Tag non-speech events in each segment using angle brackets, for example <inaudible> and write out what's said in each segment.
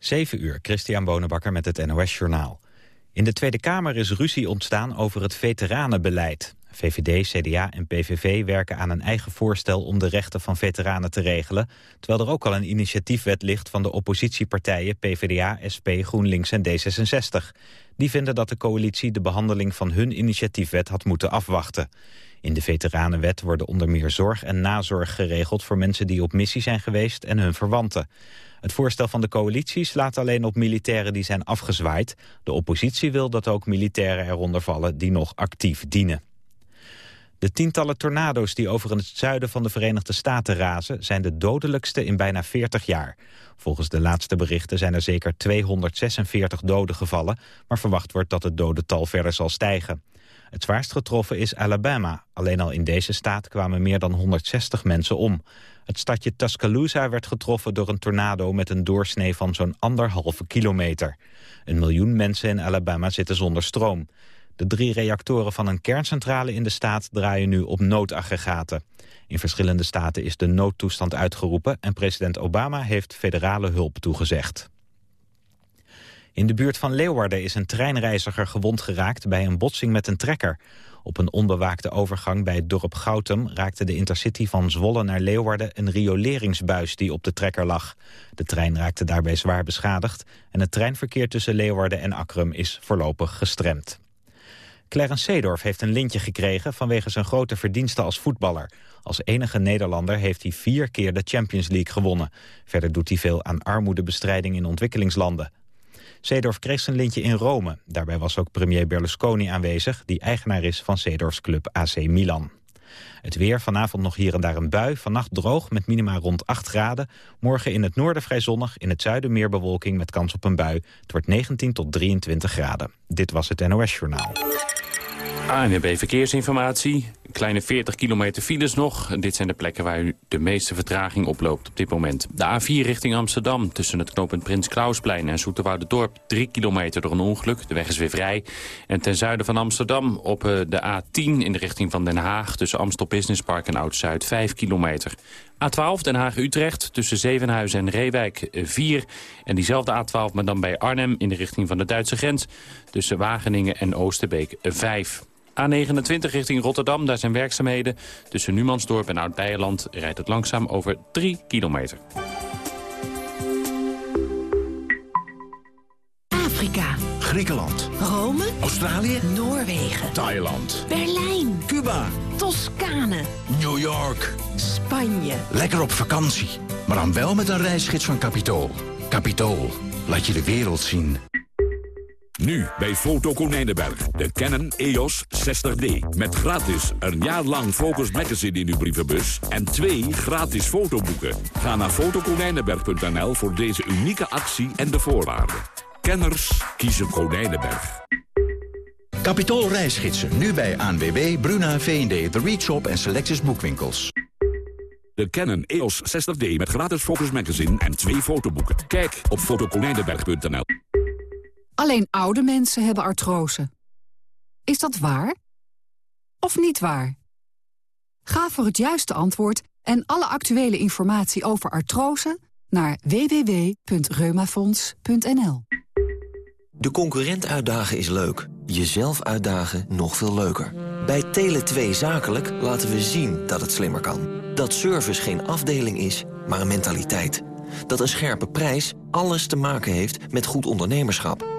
7 uur, Christian Bonenbakker met het NOS Journaal. In de Tweede Kamer is ruzie ontstaan over het veteranenbeleid. VVD, CDA en PVV werken aan een eigen voorstel om de rechten van veteranen te regelen, terwijl er ook al een initiatiefwet ligt van de oppositiepartijen PvdA, SP, GroenLinks en D66. Die vinden dat de coalitie de behandeling van hun initiatiefwet had moeten afwachten. In de veteranenwet worden onder meer zorg en nazorg geregeld voor mensen die op missie zijn geweest en hun verwanten. Het voorstel van de coalitie slaat alleen op militairen die zijn afgezwaaid. De oppositie wil dat ook militairen eronder vallen die nog actief dienen. De tientallen tornado's die over het zuiden van de Verenigde Staten razen... zijn de dodelijkste in bijna 40 jaar. Volgens de laatste berichten zijn er zeker 246 doden gevallen... maar verwacht wordt dat het dodental verder zal stijgen. Het zwaarst getroffen is Alabama. Alleen al in deze staat kwamen meer dan 160 mensen om. Het stadje Tuscaloosa werd getroffen door een tornado met een doorsnee van zo'n anderhalve kilometer. Een miljoen mensen in Alabama zitten zonder stroom. De drie reactoren van een kerncentrale in de staat draaien nu op noodaggregaten. In verschillende staten is de noodtoestand uitgeroepen en president Obama heeft federale hulp toegezegd. In de buurt van Leeuwarden is een treinreiziger gewond geraakt bij een botsing met een trekker. Op een onbewaakte overgang bij het dorp Goutem raakte de intercity van Zwolle naar Leeuwarden een rioleringsbuis die op de trekker lag. De trein raakte daarbij zwaar beschadigd en het treinverkeer tussen Leeuwarden en Akrum is voorlopig gestremd. Clarence Seedorf heeft een lintje gekregen vanwege zijn grote verdiensten als voetballer. Als enige Nederlander heeft hij vier keer de Champions League gewonnen. Verder doet hij veel aan armoedebestrijding in ontwikkelingslanden. Seedorf kreeg zijn lintje in Rome. Daarbij was ook premier Berlusconi aanwezig... die eigenaar is van Seedorfs club AC Milan. Het weer, vanavond nog hier en daar een bui. Vannacht droog met minima rond 8 graden. Morgen in het noorden vrij zonnig. In het zuiden meer bewolking met kans op een bui. Het wordt 19 tot 23 graden. Dit was het NOS Journaal. ANWB Verkeersinformatie. Kleine 40 kilometer files nog. Dit zijn de plekken waar u de meeste vertraging oploopt op dit moment. De A4 richting Amsterdam tussen het knooppunt Prins Klausplein en Dorp 3 kilometer door een ongeluk. De weg is weer vrij. En ten zuiden van Amsterdam op eh, de A10 in de richting van Den Haag... tussen Amstel Business Park en Oud-Zuid 5 kilometer. A12 Den Haag-Utrecht tussen Zevenhuizen en Reewijk 4. Eh, en diezelfde A12, maar dan bij Arnhem in de richting van de Duitse grens... tussen Wageningen en Oosterbeek 5. A29 richting Rotterdam, daar zijn werkzaamheden. Tussen Numansdorp en Oud-Beijerland rijdt het langzaam over 3 kilometer. Afrika. Griekenland. Rome. Australië. Noorwegen. Thailand. Berlijn. Cuba. Toscane. New York. Spanje. Lekker op vakantie. Maar dan wel met een reisgids van Capitool. Capitool. Laat je de wereld zien. Nu bij Foto Konijnenberg. De Canon EOS 60D. Met gratis een jaar lang Focus Magazine in uw brievenbus. En twee gratis fotoboeken. Ga naar fotokonijnenberg.nl voor deze unieke actie en de voorwaarden. Kenners kiezen Konijnenberg. Capitool reisgidsen. Nu bij ANWB, Bruna, V&D, The Reach Shop en Selectus Boekwinkels. De Canon EOS 60D met gratis Focus Magazine en twee fotoboeken. Kijk op fotokonijnenberg.nl. Alleen oude mensen hebben artrose. Is dat waar? Of niet waar? Ga voor het juiste antwoord en alle actuele informatie over artrose naar www.reumafonds.nl. De concurrent uitdagen is leuk. Jezelf uitdagen nog veel leuker. Bij Tele2 Zakelijk laten we zien dat het slimmer kan. Dat service geen afdeling is, maar een mentaliteit. Dat een scherpe prijs alles te maken heeft met goed ondernemerschap.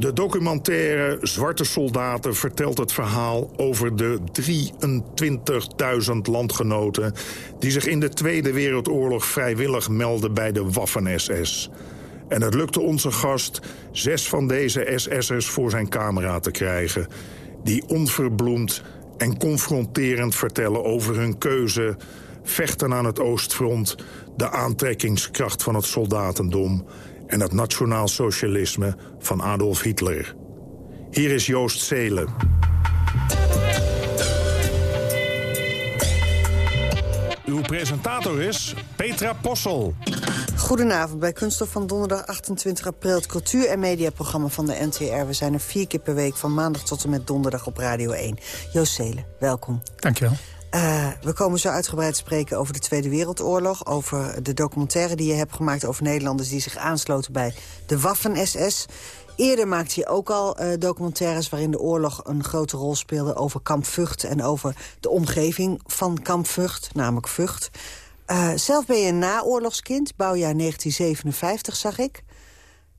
De documentaire Zwarte Soldaten vertelt het verhaal over de 23.000 landgenoten... die zich in de Tweede Wereldoorlog vrijwillig melden bij de Waffen-SS. En het lukte onze gast zes van deze SS'ers voor zijn camera te krijgen... die onverbloemd en confronterend vertellen over hun keuze... vechten aan het Oostfront, de aantrekkingskracht van het soldatendom en het nationaal socialisme van Adolf Hitler. Hier is Joost Zelen. Uw presentator is Petra Possel. Goedenavond bij Kunststof van donderdag 28 april... het cultuur- en mediaprogramma van de NTR. We zijn er vier keer per week van maandag tot en met donderdag op Radio 1. Joost Zelen, welkom. Dankjewel. Uh, we komen zo uitgebreid spreken over de Tweede Wereldoorlog... over de documentaire die je hebt gemaakt over Nederlanders... die zich aansloten bij de Waffen-SS. Eerder maakte je ook al uh, documentaires waarin de oorlog een grote rol speelde... over Kamp Vught en over de omgeving van Kamp Vught, namelijk Vught. Uh, zelf ben je een naoorlogskind, bouwjaar 1957 zag ik.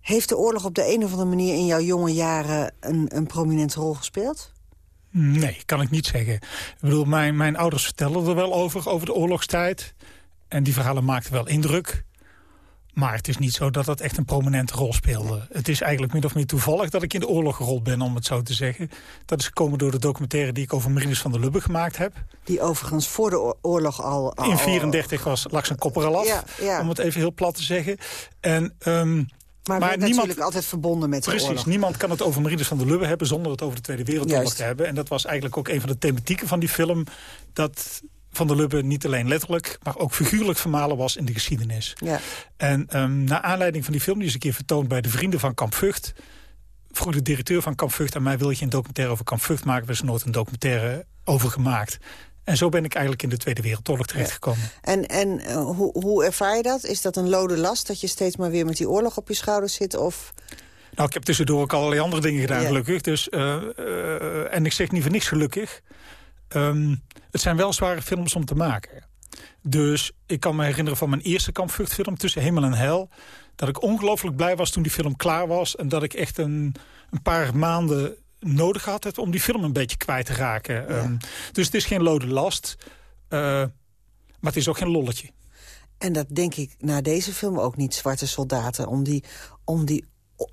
Heeft de oorlog op de een of andere manier in jouw jonge jaren... een, een prominente rol gespeeld? Nee, kan ik niet zeggen. Ik bedoel, mijn, mijn ouders vertelden er wel over, over de oorlogstijd. En die verhalen maakten wel indruk. Maar het is niet zo dat dat echt een prominente rol speelde. Het is eigenlijk min of meer toevallig dat ik in de oorlog gerold ben, om het zo te zeggen. Dat is gekomen door de documentaire die ik over Marinus van der Lubbe gemaakt heb. Die overigens voor de oorlog al... In 1934 was, lag zijn kopper al af, ja, ja. om het even heel plat te zeggen. En... Um, maar, maar niemand, natuurlijk altijd verbonden met Precies, oorlog. niemand kan het over Marinus van der Lubbe hebben... zonder het over de Tweede Wereldoorlog Juist. te hebben. En dat was eigenlijk ook een van de thematieken van die film... dat van der Lubbe niet alleen letterlijk, maar ook figuurlijk vermalen was in de geschiedenis. Ja. En um, naar aanleiding van die film, die is een keer vertoond bij de vrienden van Kamp Vught... vroeg de directeur van Kamp Vught aan mij... wil je een documentaire over Kamp Vught maken? Er is nooit een documentaire over gemaakt. En zo ben ik eigenlijk in de Tweede Wereldoorlog terechtgekomen. Ja. En, en uh, hoe, hoe ervaar je dat? Is dat een lode last, dat je steeds maar weer met die oorlog op je schouders zit? Of... Nou, ik heb tussendoor ook allerlei andere dingen gedaan, ja. gelukkig. Dus, uh, uh, en ik zeg niet voor niks gelukkig. Um, het zijn wel zware films om te maken. Dus ik kan me herinneren van mijn eerste kampvluchtfilm... Tussen Hemel en Hel... dat ik ongelooflijk blij was toen die film klaar was... en dat ik echt een, een paar maanden nodig had om die film een beetje kwijt te raken. Ja. Um, dus het is geen lode last, uh, maar het is ook geen lolletje. En dat denk ik na deze film ook niet, Zwarte Soldaten. Om die, om die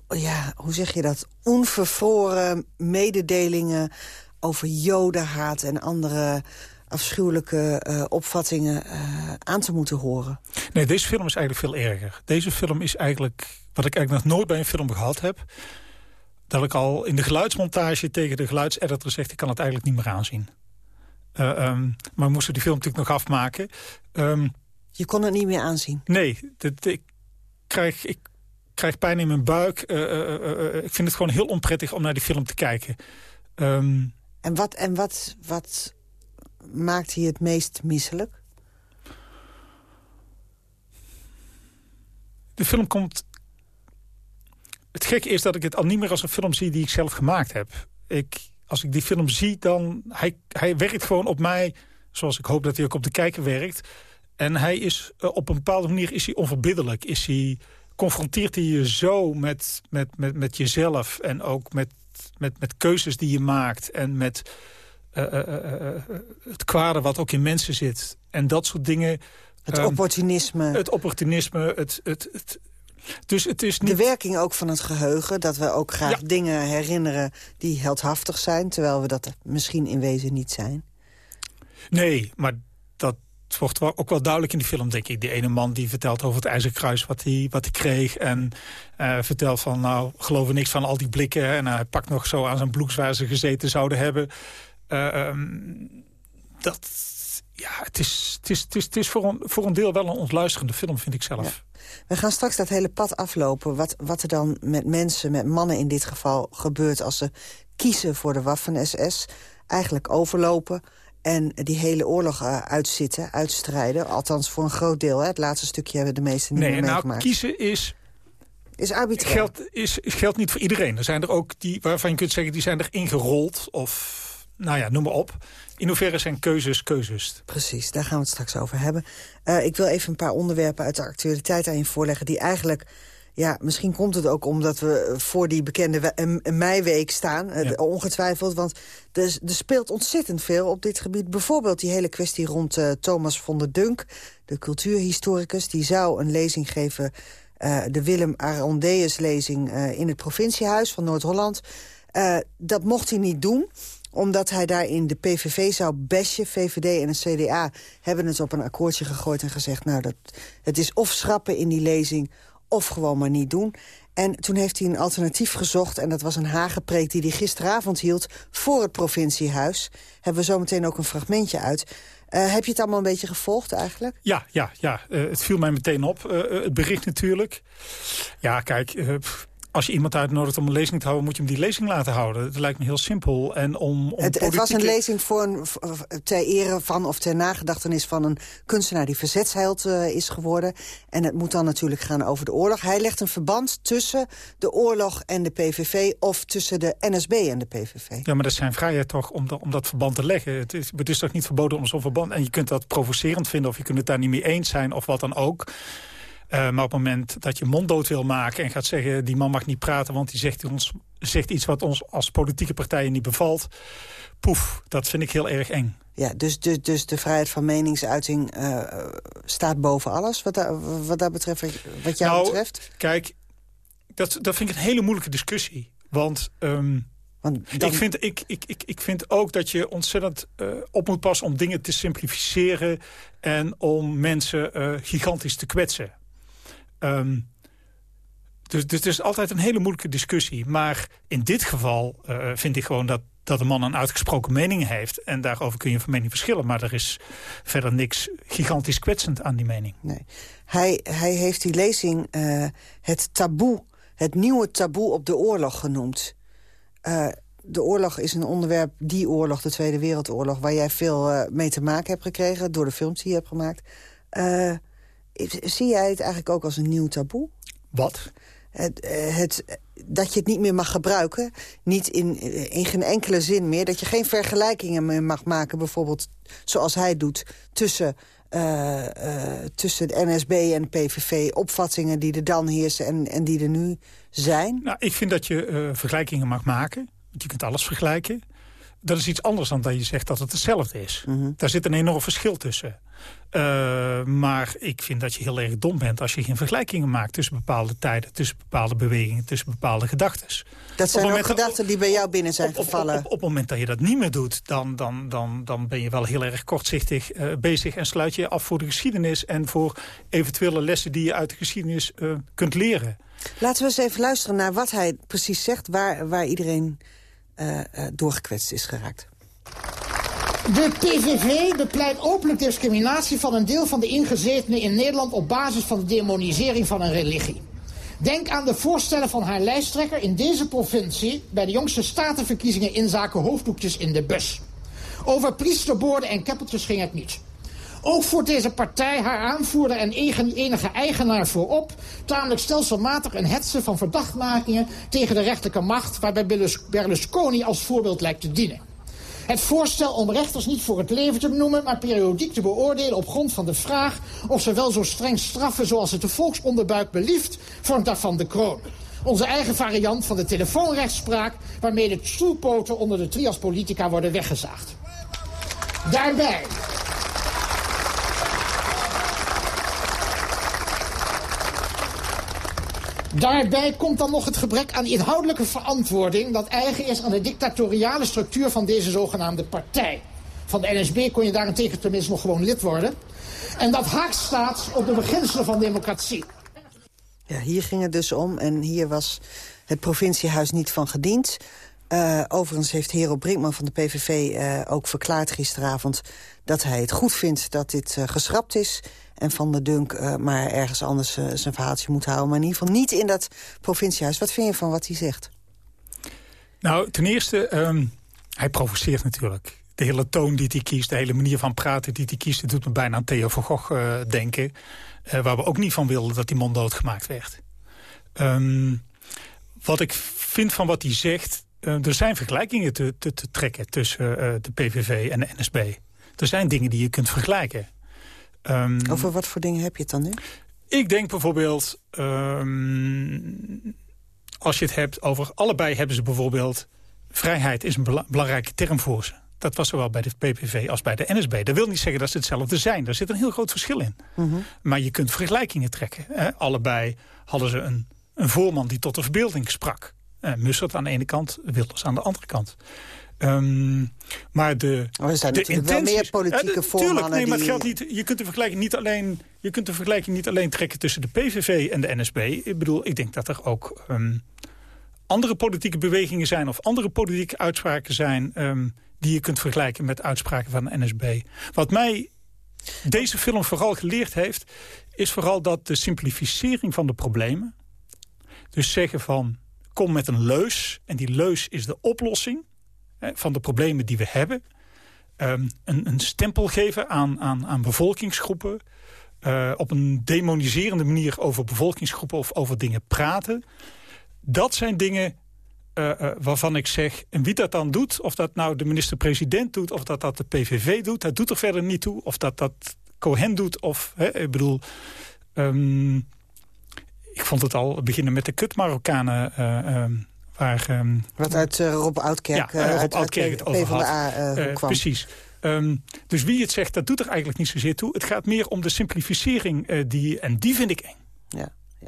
ja, hoe zeg je dat, onvervroren mededelingen over jodenhaat en andere afschuwelijke uh, opvattingen uh, aan te moeten horen. Nee, deze film is eigenlijk veel erger. Deze film is eigenlijk, wat ik eigenlijk nog nooit bij een film gehad heb... dat ik al in de geluidsmontage tegen de geluidseditor zeg... ik kan het eigenlijk niet meer aanzien. Uh, um, maar we moesten die film natuurlijk nog afmaken. Um, Je kon het niet meer aanzien? Nee, ik, krijg, ik krijg pijn in mijn buik. ik vind het gewoon heel onprettig om naar die film te kijken. Um, en wat, en wat, wat maakt hij het meest misselijk? De film komt... Het gekke is dat ik het al niet meer als een film zie die ik zelf gemaakt heb. Ik, als ik die film zie, dan... Hij, hij werkt gewoon op mij, zoals ik hoop dat hij ook op de kijker werkt. En hij is, op een bepaalde manier is hij onverbiddelijk. Is hij, confronteert hij je zo met, met, met, met jezelf en ook met, met, met keuzes die je maakt... en met uh, uh, uh, het kwade wat ook in mensen zit. En dat soort dingen. Het um, opportunisme. Het opportunisme. Het, het, het, dus het is niet... De werking ook van het geheugen. Dat we ook graag ja. dingen herinneren die heldhaftig zijn. Terwijl we dat misschien in wezen niet zijn. Nee, maar dat wordt ook wel duidelijk in die film, denk ik. Die ene man die vertelt over het ijzerkruis wat hij, wat hij kreeg. En uh, vertelt van, nou, geloven niks van al die blikken. En hij pakt nog zo aan zijn bloeks waar ze gezeten zouden hebben. Uh, um, dat, ja, het is, het is, het is, het is voor, een, voor een deel wel een ontluisterende film, vind ik zelf. Ja. We gaan straks dat hele pad aflopen. Wat, wat er dan met mensen, met mannen in dit geval, gebeurt... als ze kiezen voor de Waffen-SS, eigenlijk overlopen... en die hele oorlog uh, uitzitten, uitstrijden. Althans voor een groot deel. Hè. Het laatste stukje hebben de meesten niet nee, meer nou, meegemaakt. kiezen is... Is arbitrair. Geldt, is, geldt niet voor iedereen. Er zijn er ook die waarvan je kunt zeggen... die zijn er ingerold of nou ja, noem maar op. In hoeverre zijn keuzes keuzes? Precies, daar gaan we het straks over hebben. Uh, ik wil even een paar onderwerpen uit de actualiteit aan je voorleggen... die eigenlijk, ja, misschien komt het ook omdat we voor die bekende meiweek staan. Ja. Uh, ongetwijfeld, want er, speelt ontzettend veel op dit gebied. Bijvoorbeeld die hele kwestie rond uh, Thomas von der Dunk, de cultuurhistoricus. Die zou een lezing geven, uh, de Willem Arondeus-lezing... in het provinciehuis van Noord-Holland. dat mocht hij niet doen omdat hij daar in de PVV zou bashen. VVD en de CDA hebben het op een akkoordje gegooid en gezegd... nou, dat, het is of schrappen in die lezing of gewoon maar niet doen. En toen heeft hij een alternatief gezocht. En dat was een hagepreek die hij gisteravond hield voor het provinciehuis. Hebben we zometeen ook een fragmentje uit. Uh, heb je het allemaal een beetje gevolgd eigenlijk? Ja, ja, ja. Uh, het viel mij meteen op. Uh, het bericht natuurlijk. Ja, kijk, als je iemand uitnodigt om een lezing te houden... moet je hem die lezing laten houden. Dat lijkt me heel simpel. En om, om het, het, was een lezing voor een, ter ere van of ter nagedachtenis van een kunstenaar... die verzetsheld uh, is geworden. En het moet dan natuurlijk gaan over de oorlog. Hij legt een verband tussen de oorlog en de PVV... of tussen de NSB en de PVV. Ja, maar dat zijn vrijheid toch om, om dat verband te leggen. Het is, het is toch niet verboden om zo'n verband... en je kunt dat provocerend vinden of je kunt het daar niet mee eens zijn... of wat dan ook... Uh, maar op het moment dat je monddood wil maken en gaat zeggen... die man mag niet praten, want die zegt, ons, zegt iets wat ons als politieke partijen niet bevalt... poef, dat vind ik heel erg eng. Ja, dus, dus, dus de vrijheid van meningsuiting uh, staat boven alles wat, da wat dat betreft, wat jou nou, betreft? kijk, dat, dat vind ik een hele moeilijke discussie. Want... Um, want dan... ik, vind, ik, ik, ik, ik vind ook dat je ontzettend uh, op moet passen om dingen te simplificeren... en om mensen uh, gigantisch te kwetsen. Um, dus, dus het is altijd een hele moeilijke discussie. Maar in dit geval uh, vind ik gewoon dat, dat een man een uitgesproken mening heeft. En daarover kun je van mening verschillen. Maar er is verder niks gigantisch kwetsend aan die mening. Nee. Hij, hij heeft die lezing uh, het taboe, het nieuwe taboe op de oorlog genoemd. Uh, de oorlog is een onderwerp, die oorlog, de Tweede Wereldoorlog... waar jij veel mee te maken hebt gekregen door de films die je hebt gemaakt... Zie jij het eigenlijk ook als een nieuw taboe? Wat? Het, eh, het, dat je het niet meer mag gebruiken. Niet in, in geen enkele zin meer. Dat je geen vergelijkingen meer mag maken, bijvoorbeeld zoals hij doet... tussen, uh, uh, tussen de NSB en PVV. Opvattingen die er dan heersen en, en die er nu zijn. Nou, ik vind dat je uh, vergelijkingen mag maken. Want je kunt alles vergelijken. Dat is iets anders dan dat je zegt dat het hetzelfde is. Mm -hmm. Daar zit een enorm verschil tussen. Uh, maar ik vind dat je heel erg dom bent als je geen vergelijkingen maakt... tussen bepaalde tijden, tussen bepaalde bewegingen, tussen bepaalde gedachten. Dat zijn ook gedachten die bij jou binnen zijn op, gevallen. Op, op, op, het moment dat je dat niet meer doet... dan, dan, dan, dan ben je wel heel erg kortzichtig uh, bezig... en sluit je af voor de geschiedenis... en voor eventuele lessen die je uit de geschiedenis uh, kunt leren. Laten we eens even luisteren naar wat hij precies zegt... waar, waar iedereen doorgekwetst is geraakt. De PVV bepleit openlijk discriminatie van een deel van de ingezetenen in Nederland... op basis van de demonisering van een religie. Denk aan de voorstellen van haar lijsttrekker in deze provincie... bij de jongste statenverkiezingen in zaken hoofddoekjes in de bus. Over priesterboorden en keppeltjes ging het niet. Ook voert deze partij haar aanvoerder en enige eigenaar voorop... tamelijk stelselmatig een hetze van verdachtmakingen tegen de rechterlijke macht... waarbij Berlusconi als voorbeeld lijkt te dienen. Het voorstel om rechters niet voor het leven te benoemen... maar periodiek te beoordelen op grond van de vraag... of ze wel zo streng straffen zoals het de volksonderbuik belieft... vormt daarvan de kroon. Onze eigen variant van de telefoonrechtspraak... waarmee de stoelpoten onder de trias politica worden weggezaagd. Daarbij... Daarbij komt dan nog het gebrek aan inhoudelijke verantwoording... dat eigen is aan de dictatoriale structuur van deze zogenaamde partij. Van de NSB kon je daarentegen tenminste nog gewoon lid worden. En dat haakt staat op de beginselen van democratie. Ja, hier ging het dus om en hier was het provinciehuis niet van gediend. Uh, overigens heeft Hero Brinkman van de PVV uh, ook verklaard gisteravond... dat hij het goed vindt dat dit uh, geschrapt is. En Van der Dunk maar ergens anders zijn verhaaltje moet houden. Maar in ieder geval niet in dat provinciehuis. Wat vind je van wat hij zegt? Nou, ten eerste, um, hij provoceert natuurlijk. De hele toon die hij kiest, de hele manier van praten die hij kiest... doet me bijna aan Theo van Gogh denken. waar we ook niet van wilden dat die mond doodgemaakt werd. Um, wat ik vind van wat hij zegt er zijn vergelijkingen te, te, te trekken tussen de PVV en de NSB. Er zijn dingen die je kunt vergelijken. Um, Over wat voor dingen heb je het dan nu? Ik denk bijvoorbeeld, um, als je het hebt over... allebei hebben ze bijvoorbeeld... vrijheid is een bela belangrijke term voor ze. Dat was zowel bij de PPV als bij de NSB. Dat wil niet zeggen dat ze hetzelfde zijn. Daar zit een heel groot verschil in. -huh. Maar je kunt vergelijkingen trekken. Hè? Allebei hadden ze een, een voorman die tot de verbeelding sprak. Uh, Mussert aan de ene kant, Wilders aan de andere kant. Ehm, maar de, maar er zijn de natuurlijk wel meer politieke ja, Tuurlijk, nee, maar het geldt niet, je kunt de vergelijking niet alleen... Je kunt de vergelijking niet alleen trekken tussen de PVV en de NSB. Ik bedoel, ik denk dat er ook ehm, andere politieke bewegingen zijn... of andere politieke uitspraken zijn... ehm, die je kunt vergelijken met uitspraken van de NSB. Wat mij deze film vooral geleerd heeft... is vooral dat de simplificering van de problemen... dus zeggen van, kom met een leus... en die leus is de oplossing van de problemen die we hebben... Ehm, een, een stempel geven aan, aan, aan bevolkingsgroepen... eh, op een demoniserende manier over bevolkingsgroepen... of over dingen praten. Dat zijn dingen eh, eh, waarvan ik zeg... en wie dat dan doet, of dat nou de minister-president doet... of dat dat de PVV doet, dat doet er verder niet toe. Of dat dat Cohen doet, of... Hè, ik bedoel... ehm, ik vond het al beginnen met de kut-Marokkanen... eh, ehm, waar, ehm, Wat uit eh, Rob Oudkerk, ja, eh, Rob uit, Oudkerk uit het over had. PvdA eh, Eh, kwam. precies. Ehm, dus wie het zegt, dat doet er eigenlijk niet zozeer toe. Het gaat meer om de simplificering, eh, die, en die vind ik eng. Ja, ja.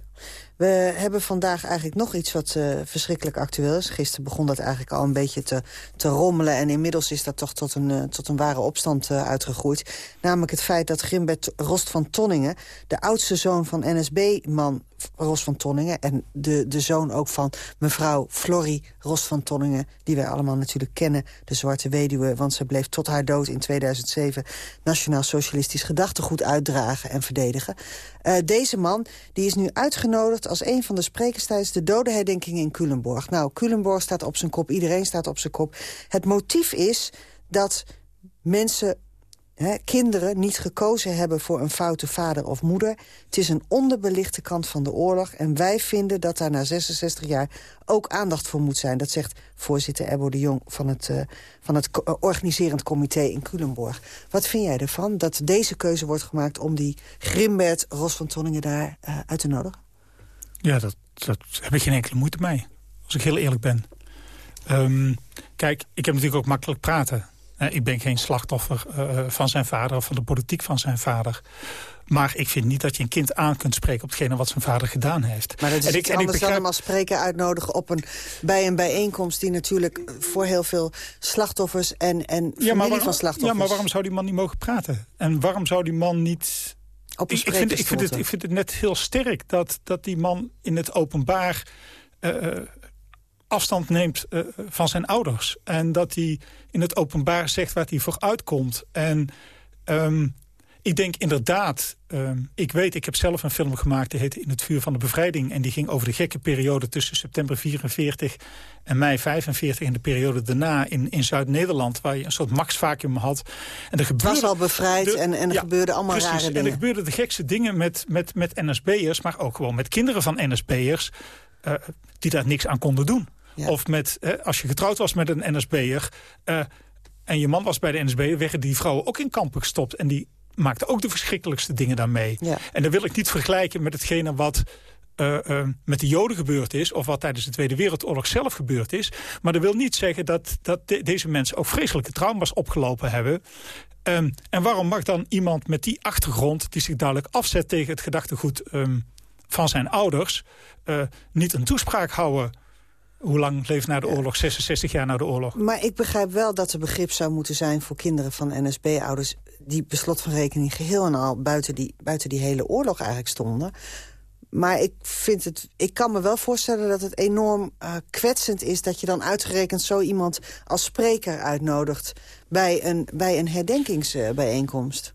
We hebben vandaag eigenlijk nog iets wat eh, verschrikkelijk actueel is. Gisteren begon dat eigenlijk al een beetje te, te rommelen... en inmiddels is dat toch tot een, eh, tot een ware opstand eh, uitgegroeid. Namelijk het feit dat Grimbert Rost van Tonningen... de oudste zoon van NSB-man Rost van Tonningen... en de, de zoon ook van mevrouw Florie Rost van Tonningen... die wij allemaal natuurlijk kennen, de Zwarte Weduwe... want ze bleef tot haar dood in 2007 Nationaal Socialistisch Gedachtegoed uitdragen en verdedigen. Eh, deze man die is nu uitgenodigd als een van de sprekers... tijdens de dodenherdenking in Culemborg. Nou, Culemborg staat op zijn kop, iedereen staat op zijn kop. Het motief is dat mensen kinderen niet gekozen hebben voor een foute vader of moeder. Het is een onderbelichte kant van de oorlog. En wij vinden dat daar na 66 jaar ook aandacht voor moet zijn. Dat zegt voorzitter Ebbo de Jong van het, eh, van het eh, organiserend comité in Culemborg. Wat vind jij ervan dat deze keuze wordt gemaakt... om die Grimbert Ros van Tonningen daar eh, uit te nodigen? Ja, dat, dat heb ik geen enkele moeite mee. Als ik heel eerlijk ben. Ehm, kijk, ik heb natuurlijk ook makkelijk praten. Eh, ik ben geen slachtoffer eh, van zijn vader of van de politiek van zijn vader. Maar ik vind niet dat je een kind aan kunt spreken op hetgene wat zijn vader gedaan heeft. Maar dat is En iets en dan hem als spreker uitnodigen... op een, bij een bijeenkomst die natuurlijk voor heel veel slachtoffers... en, en familie waarom, van slachtoffers... ja, maar waarom zou die man niet mogen praten? En waarom zou die man niet... Op een ik, ik, vind, ik, vind het, ik vind het net heel sterk dat, dat die man in het openbaar... eh, afstand neemt eh, van zijn ouders. En dat hij in het openbaar zegt waar hij voor uitkomt. En ehm, ik denk inderdaad... ehm, ik weet, ik heb zelf een film gemaakt... die heette In het vuur van de bevrijding. En die ging over de gekke periode tussen september 44 en mei 45... en de periode daarna in, in Zuid-Nederland... waar je een soort max-vacuum had. En er Het was al bevrijd en, en er gebeurden allemaal precies, rare En dingen. er gebeurden de gekste dingen met, met, met NSB'ers... maar ook gewoon met kinderen van NSB'ers... eh, die daar niks aan konden doen. Of met, eh, als je getrouwd was met een NSB'er... eh, en je man was bij de NSB... werden die vrouwen ook in kampen gestopt. En die maakten ook de verschrikkelijkste dingen daarmee. Ja. En dat wil ik niet vergelijken met hetgene wat... eh, eh, met de Joden gebeurd is... of wat tijdens de Tweede Wereldoorlog zelf gebeurd is. Maar dat wil niet zeggen dat, dat de- deze mensen... ook vreselijke trauma's opgelopen hebben. Ehm, en waarom mag dan iemand met die achtergrond... die zich duidelijk afzet tegen het gedachtegoed ehm, van zijn ouders... niet een toespraak houden... Hoe lang leeft na de oorlog? 66 jaar na de oorlog. Maar ik begrijp wel dat er begrip zou moeten zijn voor kinderen van NSB-ouders... die beslot van rekening geheel en al buiten die, buiten die hele oorlog eigenlijk stonden. Maar ik, vind het, ik kan me wel voorstellen dat het enorm eh, kwetsend is... dat je dan uitgerekend zo iemand als spreker uitnodigt... bij een, bij een herdenkingsbijeenkomst.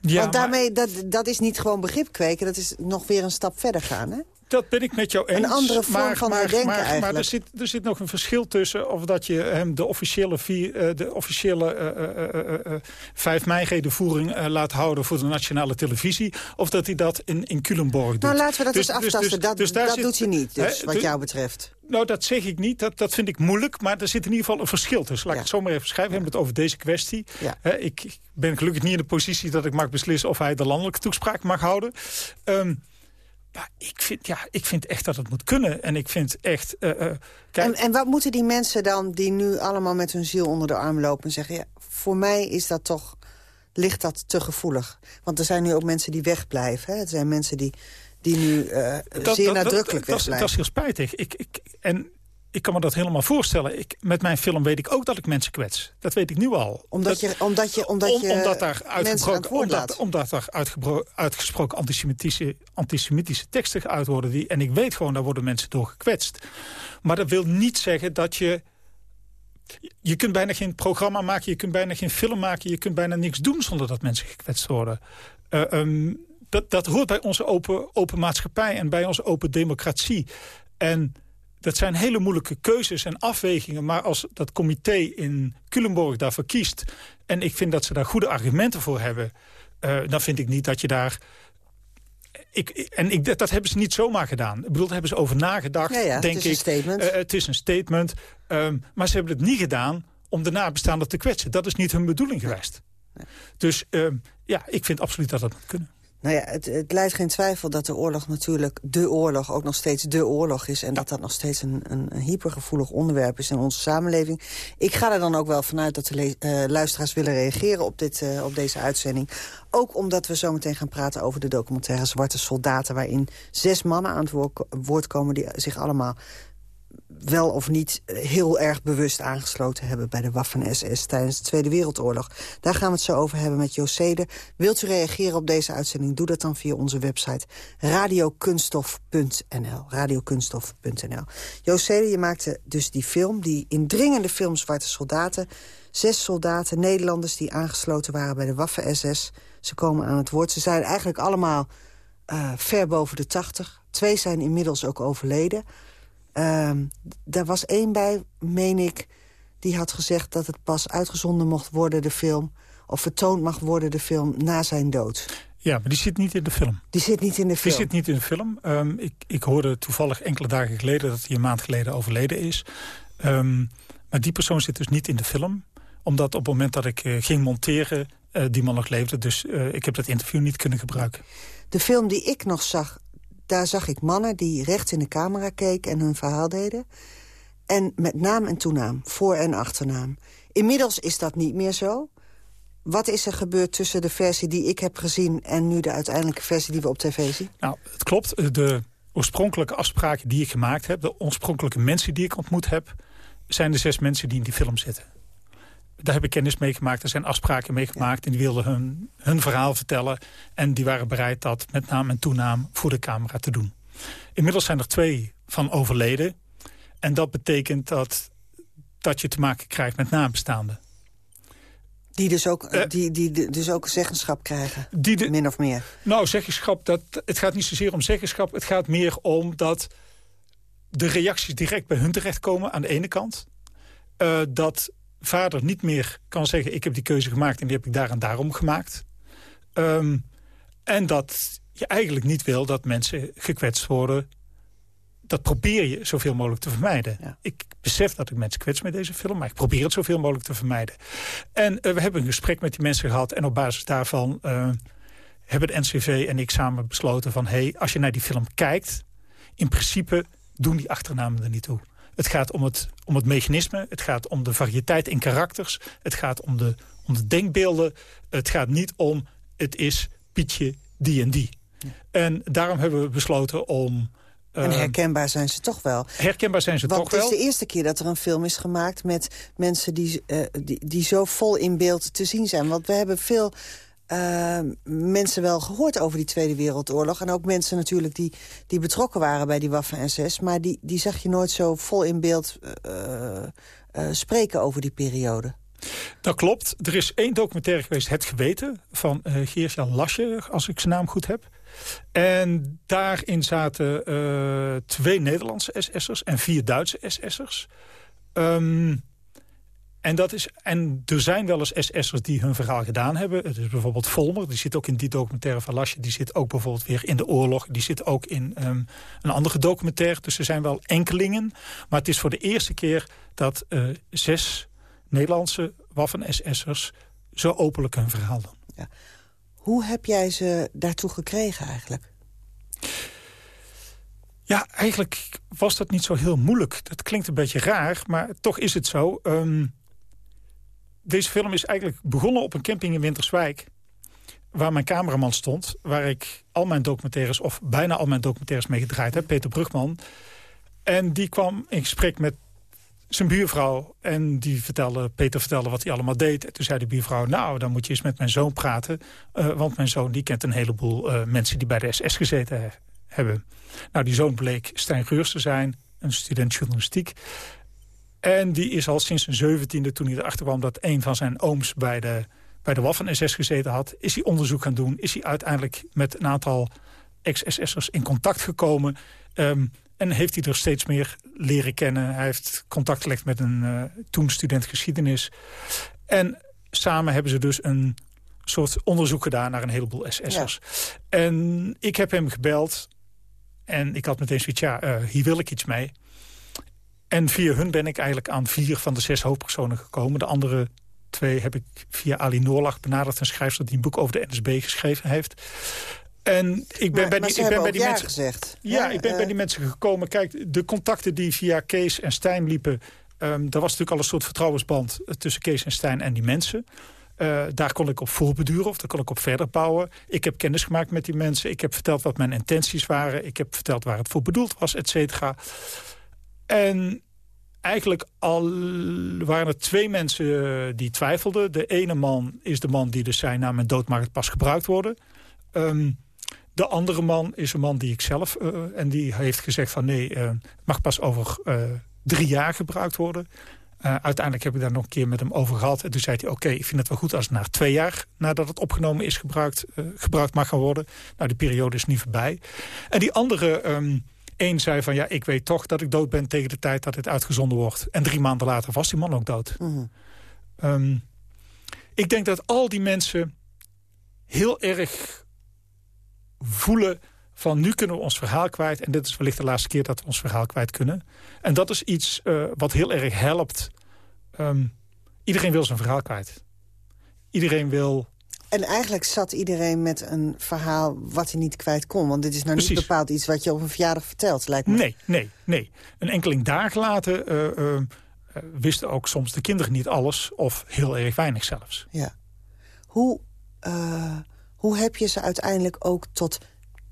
Ja, Want daarmee, dat, dat is niet gewoon begrip kweken... dat is nog weer een stap verder gaan, hè? Dat ben ik met jou eens. Een andere vorm maar, van maar, herdenken maar, er zit, er zit nog een verschil tussen of dat je hem de officiële, vier, eh, de officiële eh, eh, eh, 5 mei-redenvoering eh, laat houden voor de nationale televisie. Of dat hij dat in, in Culemborg doet. Nou, laten we dat Dus- eens dus- aftasten. dus- dat dus dat zit- doet hij niet, dus, Hè, wat jou betreft. Nou, dat zeg ik niet. Dat, dat vind ik moeilijk. Maar er zit in ieder geval een verschil tussen. Laat ik het zo maar even schrijven. We hebben het over deze kwestie. Ik, ik ben gelukkig niet in de positie dat ik mag beslissen... of hij de landelijke toespraak mag houden. Ehm, maar ik vind, ja, ik vind echt dat het moet kunnen. En ik vind echt... eh, eh, kijk, En, en wat moeten die mensen dan die nu allemaal met hun ziel onder de arm lopen... en zeggen, ja, voor mij is dat toch, ligt dat te gevoelig. Want er zijn nu ook mensen die wegblijven. Hè? Er zijn mensen die, die nu eh, dat- zeer dat- nadrukkelijk dat, wegblijven. dat is heel spijtig. Ik, ik, en ik kan me dat helemaal voorstellen. Ik, met mijn film weet ik ook dat ik mensen kwets. Dat weet ik nu al. Omdat je, omdat je, omdat je omdat daar uitgebroken, omdat, omdat daar uitgesproken antisemitische, antisemitische teksten geuit worden. Die, en ik weet gewoon, daar worden mensen door gekwetst. Maar dat wil niet zeggen dat je... Je kunt bijna geen programma maken, je kunt bijna geen film maken... je kunt bijna niks doen zonder dat mensen gekwetst worden. Uh, um, dat, dat hoort bij onze open, open maatschappij en bij onze open democratie. En dat zijn hele moeilijke keuzes en afwegingen. Maar als dat comité in Culemborg daarvoor kiest... en ik vind dat ze daar goede argumenten voor hebben... Uh, dan vind ik niet dat je daar... Ik, en ik, dat hebben ze niet zomaar gedaan. Ik bedoel, daar hebben ze over nagedacht, ja, ja, denk het is ik. Een statement. Uh, het is een statement. Um, maar ze hebben het niet gedaan om de nabestaanden te kwetsen. Dat is niet hun bedoeling geweest. Nee. Dus um, ja, ik vind absoluut dat dat moet kunnen. Nou ja, het, het leidt geen twijfel dat de oorlog natuurlijk de oorlog... ook nog steeds de oorlog is. En dat dat nog steeds een, een, hypergevoelig onderwerp is in onze samenleving. Ik ga er dan ook wel vanuit dat de uh, luisteraars willen reageren op, dit, uh, op deze uitzending. Ook omdat we zo meteen gaan praten over de documentaire Zwarte Soldaten... waarin zes mannen aan het woord komen die zich allemaal wel of niet heel erg bewust aangesloten hebben... bij de Waffen-SS tijdens de Tweede Wereldoorlog. Daar gaan we het zo over hebben met Josede. Wilt u reageren op deze uitzending? Doe dat dan via onze website radiokunstof.nl. Radiokunstof.nl. Josede, je maakte dus die film, die indringende film Zwarte Soldaten. Zes soldaten, Nederlanders die aangesloten waren bij de Waffen-SS. Ze komen aan het woord. Ze zijn eigenlijk allemaal uh, ver boven de tachtig. Twee zijn inmiddels ook overleden... Um, daar was één bij, meen ik, die had gezegd dat het pas uitgezonden mocht worden, de film... of vertoond mag worden, de film, na zijn dood. Ja, maar die zit niet in de film. Die zit niet in de film? Die zit niet in de film. Um, ik, ik hoorde toevallig enkele dagen geleden dat hij een maand geleden overleden is. Um, maar die persoon zit dus niet in de film. Omdat op het moment dat ik uh, ging monteren, uh, die man nog leefde. Dus uh, ik heb dat interview niet kunnen gebruiken. De film die ik nog zag, daar zag ik mannen die rechts in de camera keken en hun verhaal deden. En met naam en toenaam, voor- en achternaam. Inmiddels is dat niet meer zo. Wat is er gebeurd tussen de versie die ik heb gezien... en nu de uiteindelijke versie die we op tv zien? Nou, het klopt. De oorspronkelijke afspraken die ik gemaakt heb... de oorspronkelijke mensen die ik ontmoet heb... zijn de zes mensen die in die film zitten. Daar heb ik kennis mee gemaakt. Er zijn afspraken mee gemaakt. En die wilden hun, hun verhaal vertellen. En die waren bereid dat met naam en toenaam voor de camera te doen. Inmiddels zijn er twee van overleden. En dat betekent dat, dat je te maken krijgt met nabestaanden. Die dus ook, uh, die, die dus ook zeggenschap krijgen, die de, min of meer. Nou, zeggenschap, dat, het gaat niet zozeer om zeggenschap. Het gaat meer om dat de reacties direct bij hun terechtkomen aan de ene kant. Uh, dat vader niet meer kan zeggen... ik heb die keuze gemaakt en die heb ik daar en daarom gemaakt. Um, en dat je eigenlijk niet wil dat mensen gekwetst worden. Dat probeer je zoveel mogelijk te vermijden. Ja. Ik besef dat ik mensen kwets met deze film... maar ik probeer het zoveel mogelijk te vermijden. En uh, we hebben een gesprek met die mensen gehad... en op basis daarvan uh, hebben de NCV en ik samen besloten van... hey, als je naar die film kijkt... in principe doen die achternamen er niet toe. Het gaat om het, om het mechanisme, het gaat om de variëteit in karakters... het gaat om de, om de denkbeelden. Het gaat niet om, het is Pietje die en die. Ja. En daarom hebben we besloten om... En herkenbaar zijn ze toch wel. Herkenbaar zijn ze Want toch wel. het is de eerste keer dat er een film is gemaakt... met mensen die, uh, die, die zo vol in beeld te zien zijn. Want we hebben veel... Uh, mensen wel gehoord over die Tweede Wereldoorlog. En ook mensen natuurlijk die, die betrokken waren bij die Waffen-SS. Maar die, die zag je nooit zo vol in beeld uh, spreken over die periode. Dat klopt. Er is één documentaire geweest, Het Geweten, van uh, Geert-Jan Lasje, als ik zijn naam goed heb. En daarin zaten twee Nederlandse SS'ers en vier Duitse SS'ers. Um, en, dat is, en er zijn wel eens SS'ers die hun verhaal gedaan hebben. Het is bijvoorbeeld Volmer, die zit ook in die documentaire van Lasje. Die zit ook bijvoorbeeld weer in de oorlog. Die zit ook in um, een andere documentaire. Dus er zijn wel enkelingen. Maar het is voor de eerste keer dat uh, zes Nederlandse Waffen-SS'ers zo openlijk hun verhaal doen. Ja. Hoe heb jij ze daartoe gekregen eigenlijk? Ja, eigenlijk was dat niet zo heel moeilijk. Dat klinkt een beetje raar, maar toch is het zo. Um, deze film is eigenlijk begonnen op een camping in Winterswijk... waar mijn cameraman stond, waar ik al mijn documentaires... of bijna al mijn documentaires mee gedraaid heb, Peter Brugman. En die kwam in gesprek met zijn buurvrouw. En die vertelde, Peter vertelde wat hij allemaal deed. En toen zei de buurvrouw, nou, dan moet je eens met mijn zoon praten. Uh, want mijn zoon die kent een heleboel uh, mensen die bij de SS gezeten he hebben. Nou, die zoon bleek Stijn Geurs te zijn, een student journalistiek. En die is al sinds zijn zeventiende, toen hij erachter kwam... dat een van zijn ooms bij de, bij de Waffen-SS gezeten had... is hij onderzoek gaan doen. Is hij uiteindelijk met een aantal ex-SS'ers in contact gekomen... Um, en heeft hij er steeds meer leren kennen. Hij heeft contact gelegd met een uh, toen student geschiedenis. En samen hebben ze dus een soort onderzoek gedaan naar een heleboel SS'ers. Ja. En ik heb hem gebeld. En ik had meteen zoiets, ja, uh, hier wil ik iets mee. En via hun ben ik eigenlijk aan vier van de zes hoofdpersonen gekomen. De andere twee heb ik via Ali Noorlag benaderd... een schrijfster die een boek over de NSB geschreven heeft. En ik ben maar, bij die, ik ben bij die mensen gezegd. Ja, ik ben uh, bij die mensen gekomen. Kijk, de contacten die via Kees en Stijn liepen... Um, daar was natuurlijk al een soort vertrouwensband tussen Kees en Stijn en die mensen. Uh, daar kon ik op voorbeduren of daar kon ik op verder bouwen. Ik heb kennis gemaakt met die mensen. Ik heb verteld wat mijn intenties waren. Ik heb verteld waar het voor bedoeld was, et cetera. En eigenlijk al waren er twee mensen die twijfelden. De ene man is de man die dus zei... na mijn dood mag het pas gebruikt worden. Um, de andere man is een man die ik zelf... Uh, en die heeft gezegd van nee, uh, mag pas over drie jaar gebruikt worden. uiteindelijk heb ik daar nog een keer met hem over gehad. En toen zei hij, oké, ik vind het wel goed als het na twee jaar... nadat het opgenomen is gebruikt, gebruikt mag gaan worden. Nou, die periode is nu voorbij. En die andere... Um, Eén zei van, ja, ik weet toch dat ik dood ben tegen de tijd dat het uitgezonden wordt. En drie maanden later was die man ook dood. Mm -hmm. um, ik denk dat al die mensen heel erg voelen van nu kunnen we ons verhaal kwijt... en dit is wellicht de laatste keer dat we ons verhaal kwijt kunnen. En dat is iets uh, wat heel erg helpt. Um, iedereen wil zijn verhaal kwijt. Iedereen wil... En eigenlijk zat iedereen met een verhaal wat hij niet kwijt kon. Want dit is nou Precies. niet bepaald iets wat je op een verjaardag vertelt, lijkt me. Nee, nee, nee. Een enkeling dagen later uh, uh, wisten ook soms de kinderen niet alles... of heel erg weinig zelfs. Ja. Hoe hoe heb je ze uiteindelijk ook tot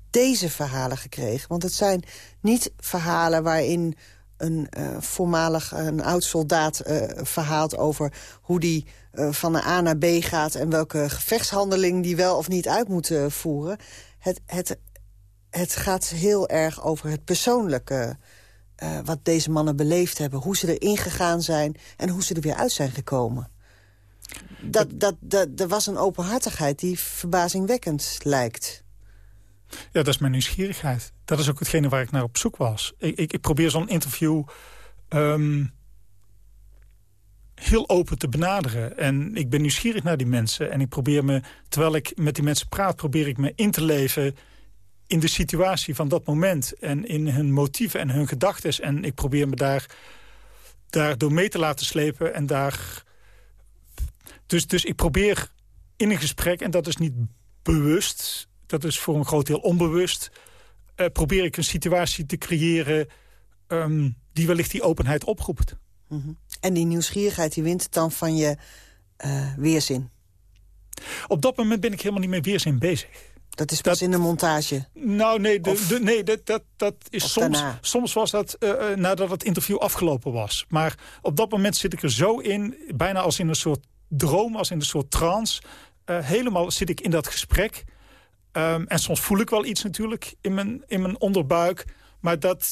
deze verhalen gekregen? Want het zijn niet verhalen waarin een uh, voormalig een oud soldaat uh, verhaalt over hoe die uh, van de A naar B gaat... en welke gevechtshandeling die wel of niet uit moet voeren. Het, het, het gaat heel erg over het persoonlijke... wat deze mannen beleefd hebben, hoe ze erin gegaan zijn... en hoe ze er weer uit zijn gekomen dat, dat, dat, er was een openhartigheid die verbazingwekkend lijkt. Ja, dat is mijn nieuwsgierigheid. Dat is ook hetgene waar ik naar op zoek was. Ik, ik, ik probeer zo'n interview um, heel open te benaderen. En ik ben nieuwsgierig naar die mensen. En ik probeer me, terwijl ik met die mensen praat... probeer ik me in te leven in de situatie van dat moment. En in hun motieven en hun gedachten. En ik probeer me daar, daar door mee te laten slepen... en daar dus, dus ik probeer in een gesprek, en dat is niet bewust... dat is voor een groot deel onbewust... Uh, probeer ik een situatie te creëren... Um, die wellicht die openheid oproept. Mm -hmm. En die nieuwsgierigheid die wint dan van je uh, weerzin? Op dat moment ben ik helemaal niet meer weerzin bezig. Dat is pas dat, in de montage? Nou, nee, de, of, de, nee dat, dat, dat is soms, soms was dat uh, nadat het interview afgelopen was. Maar op dat moment zit ik er zo in, bijna als in een soort droom, als in een soort trance. Uh, helemaal zit ik in dat gesprek. Um, en soms voel ik wel iets natuurlijk in mijn, in mijn onderbuik. Maar dat,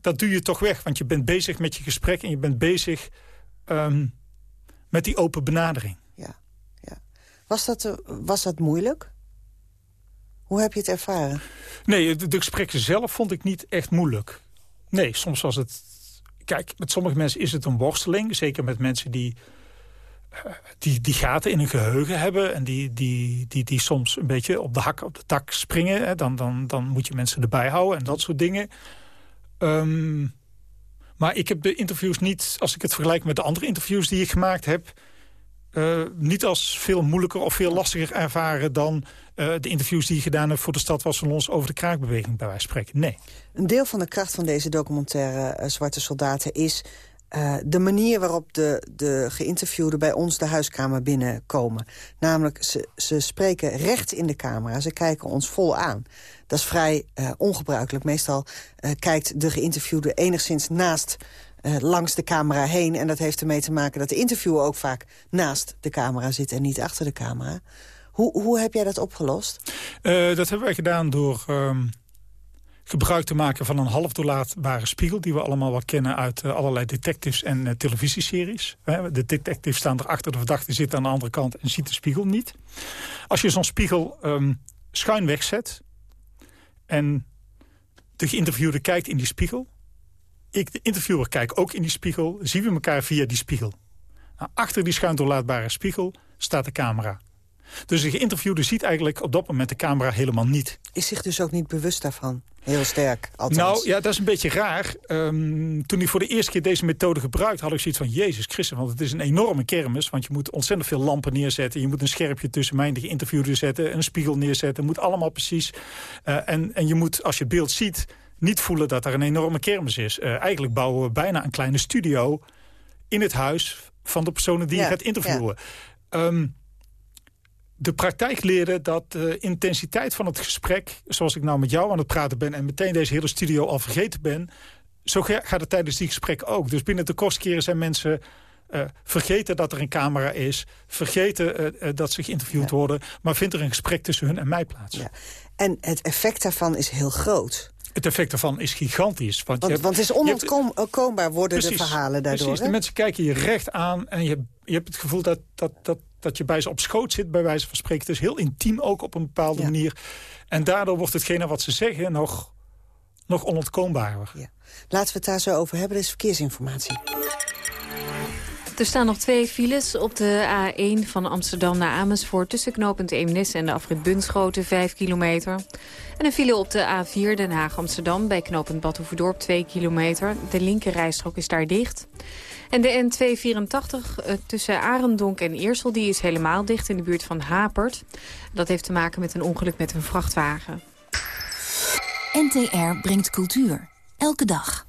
dat doe je toch weg. Want je bent bezig met je gesprek en je bent bezig um, met die open benadering. Ja, ja. Was, dat, was dat moeilijk? Hoe heb je het ervaren? Nee, de, de gesprekken zelf vond ik niet echt moeilijk. Nee, soms was het... Kijk, met sommige mensen is het een worsteling. Zeker met mensen die die, die gaten in hun geheugen hebben... en die, die, die, die soms een beetje op de hak, op de tak springen... Hè, dan, dan, dan moet je mensen erbij houden en dat soort dingen. Um, maar ik heb de interviews niet, als ik het vergelijk met de andere interviews die ik gemaakt heb... Uh, niet als veel moeilijker of veel lastiger ervaren dan uh, de interviews die je gedaan hebt voor de stad was van ons over de kraakbeweging bij wijze van spreken. Nee. Een deel van de kracht van deze documentaire uh, Zwarte Soldaten is uh, de manier waarop de, de geïnterviewden bij ons de huiskamer binnenkomen. Namelijk, ze, ze spreken recht in de camera. Ze kijken ons vol aan. Dat is vrij uh, ongebruikelijk. Meestal uh, kijkt de geïnterviewde enigszins naast langs de camera heen. En dat heeft ermee te maken dat de interviewer ook vaak naast de camera zit... en niet achter de camera. Hoe, hoe heb jij dat opgelost? dat hebben wij gedaan door... Um gebruik te maken van een halfdoorlaatbare spiegel... die we allemaal wat kennen uit uh, allerlei detectives en uh, televisieseries. de detectives staan er achter de verdachte, zit aan de andere kant... en ziet de spiegel niet. Als je zo'n spiegel um, schuin wegzet... en de geïnterviewde kijkt in die spiegel... ik, de interviewer, kijk ook in die spiegel... zien we elkaar via die spiegel. Nou, achter die schuin doorlaatbare spiegel staat de camera. Dus de geïnterviewde ziet eigenlijk op dat moment de camera helemaal niet. Is zich dus ook niet bewust daarvan? Heel sterk, althans. Nou, ja, dat is een beetje raar. Um, toen ik voor de eerste keer deze methode gebruikte... had ik zoiets van, Jezus Christus, want het is een enorme kermis. Want je moet ontzettend veel lampen neerzetten. Je moet een scherpje tussen mij en de geïnterviewde zetten. Een spiegel neerzetten. moet allemaal precies. Uh, en, en je moet, als je het beeld ziet, niet voelen dat er een enorme kermis is. Uh, eigenlijk bouwen we bijna een kleine studio in het huis... van de personen die ja, je gaat interviewen. Ja. Um, de praktijk leerde dat de intensiteit van het gesprek... zoals ik nou met jou aan het praten ben... en meteen deze hele studio al vergeten ben... zo gaat het tijdens die gesprek ook. Dus binnen de kostkeren zijn mensen... Uh, vergeten dat er een camera is. Vergeten uh, uh, dat ze geïnterviewd ja. worden. Maar vindt er een gesprek tussen hun en mij plaats. Ja. En het effect daarvan is heel groot. Het effect daarvan is gigantisch. Want, want, hebt, want het is onontkoombaar worden precies, de verhalen daardoor. Precies, de mensen kijken je recht aan en je, je hebt het gevoel dat, dat, dat, dat je bij ze op schoot zit, bij wijze van spreken. Het is heel intiem ook op een bepaalde ja. manier. En daardoor wordt hetgene wat ze zeggen nog, nog onontkoombaarder. Ja. Laten we het daar zo over hebben. Dat is verkeersinformatie. Er staan nog twee files op de A1 van Amsterdam naar Amersfoort... tussen knooppunt Eemnes en de afrit Bunschoten, 5 kilometer. En een file op de A4 Den Haag-Amsterdam bij knooppunt Badhoevedorp, 2 kilometer. De linkerrijstrook is daar dicht. En de N284 uh, tussen Arendonk en Eersel die is helemaal dicht in de buurt van Hapert. Dat heeft te maken met een ongeluk met een vrachtwagen. NTR brengt cultuur. Elke dag.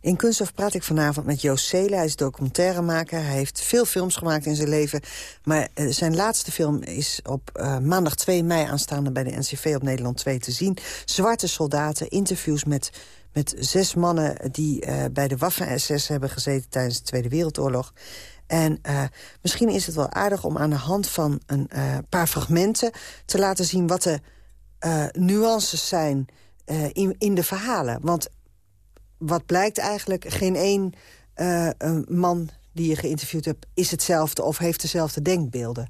In Kunststof praat ik vanavond met Joost Seelen. Hij is documentairemaker. Hij heeft veel films gemaakt in zijn leven. Maar uh, zijn laatste film is op uh, maandag 2 mei aanstaande... bij de NCV op Nederland 2 te zien. Zwarte soldaten, interviews met met zes mannen die uh, bij de Waffen-SS hebben gezeten tijdens de Tweede Wereldoorlog. En misschien is het wel aardig om aan de hand van een paar fragmenten... te laten zien wat de nuances zijn in, in de verhalen. Want wat blijkt eigenlijk, geen één man die je geïnterviewd hebt... is hetzelfde of heeft dezelfde denkbeelden.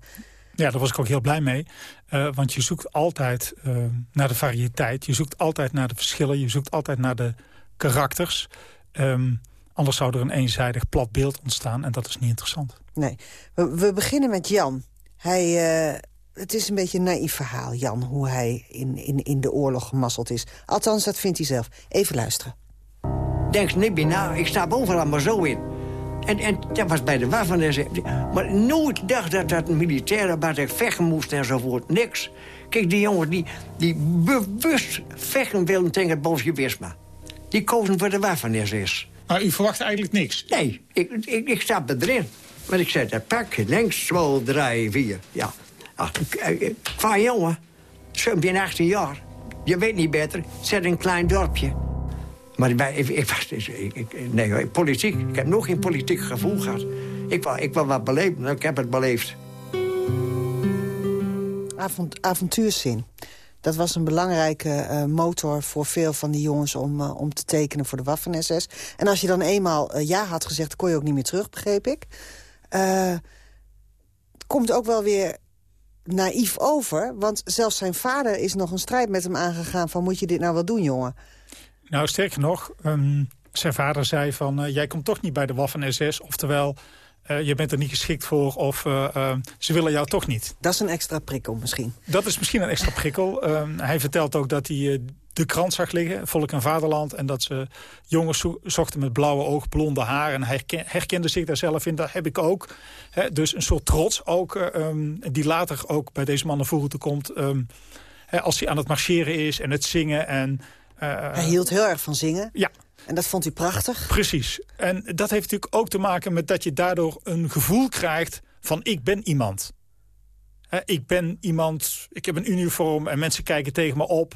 Ja, daar was ik ook heel blij mee. Uh, want je zoekt altijd uh, naar de variëteit. Je zoekt altijd naar de verschillen. Je zoekt altijd naar de karakters. Um, anders zou er een eenzijdig plat beeld ontstaan. En dat is niet interessant. Nee. We, we beginnen met Jan. Hij, uh, het is een beetje een naïef verhaal, Jan. Hoe hij in, in, in de oorlog gemasseld is. Althans, dat vindt hij zelf. Even luisteren. Denk niet bij na. Ik sta overal maar zo in. En, en dat was bij de waffen. Maar nooit dacht dat dat een militaire waar ik vechten moest enzovoort. Niks. Kijk, die jongens die, die bewust vechten wilden tegen het bolsjewisme. Die kozen voor de waffen-SS. Maar u verwacht eigenlijk niks? Nee, ik, ik, ik stapte erin. Maar ik zei, dat pak links, 2, 3, 4. Ja. Ach, qua jongen, 17, 18 jaar. Je weet niet beter, zet een klein dorpje. Maar ik, ik, ik was... Ik, nee, politiek. Ik heb nog geen politiek gevoel gehad. Ik wil, ik wat beleven. Ik heb het beleefd. Avont, avontuurzin. Dat was een belangrijke uh, motor voor veel van die jongens om, uh, om te tekenen voor de Waffen-SS. En als je dan eenmaal uh, ja had gezegd, kon je ook niet meer terug, begreep ik. komt ook wel weer naïef over. Want zelfs zijn vader is nog een strijd met hem aangegaan van... moet je dit nou wel doen, jongen? Nou, sterker nog, um, zijn vader zei van... Uh, jij komt toch niet bij de Waffen-SS, oftewel... Uh, je bent er niet geschikt voor of uh, ze willen jou toch niet. Dat is een extra prikkel misschien. Dat is misschien een extra prikkel. Ehm, hij vertelt ook dat hij de krant zag liggen, Volk en Vaderland... en dat ze jongens zo zochten met blauwe oog, blonde haar... en hij herkende zich daar zelf in, dat heb ik ook. dus een soort trots ook, um, die later ook bij deze mannen voeren te komt... als hij aan het marcheren is en het zingen en hij hield heel erg van zingen. Ja. En dat vond u prachtig? Precies. En dat heeft natuurlijk ook te maken met dat je daardoor een gevoel krijgt van ik ben iemand. ik ben iemand, ik heb een uniform en mensen kijken tegen me op.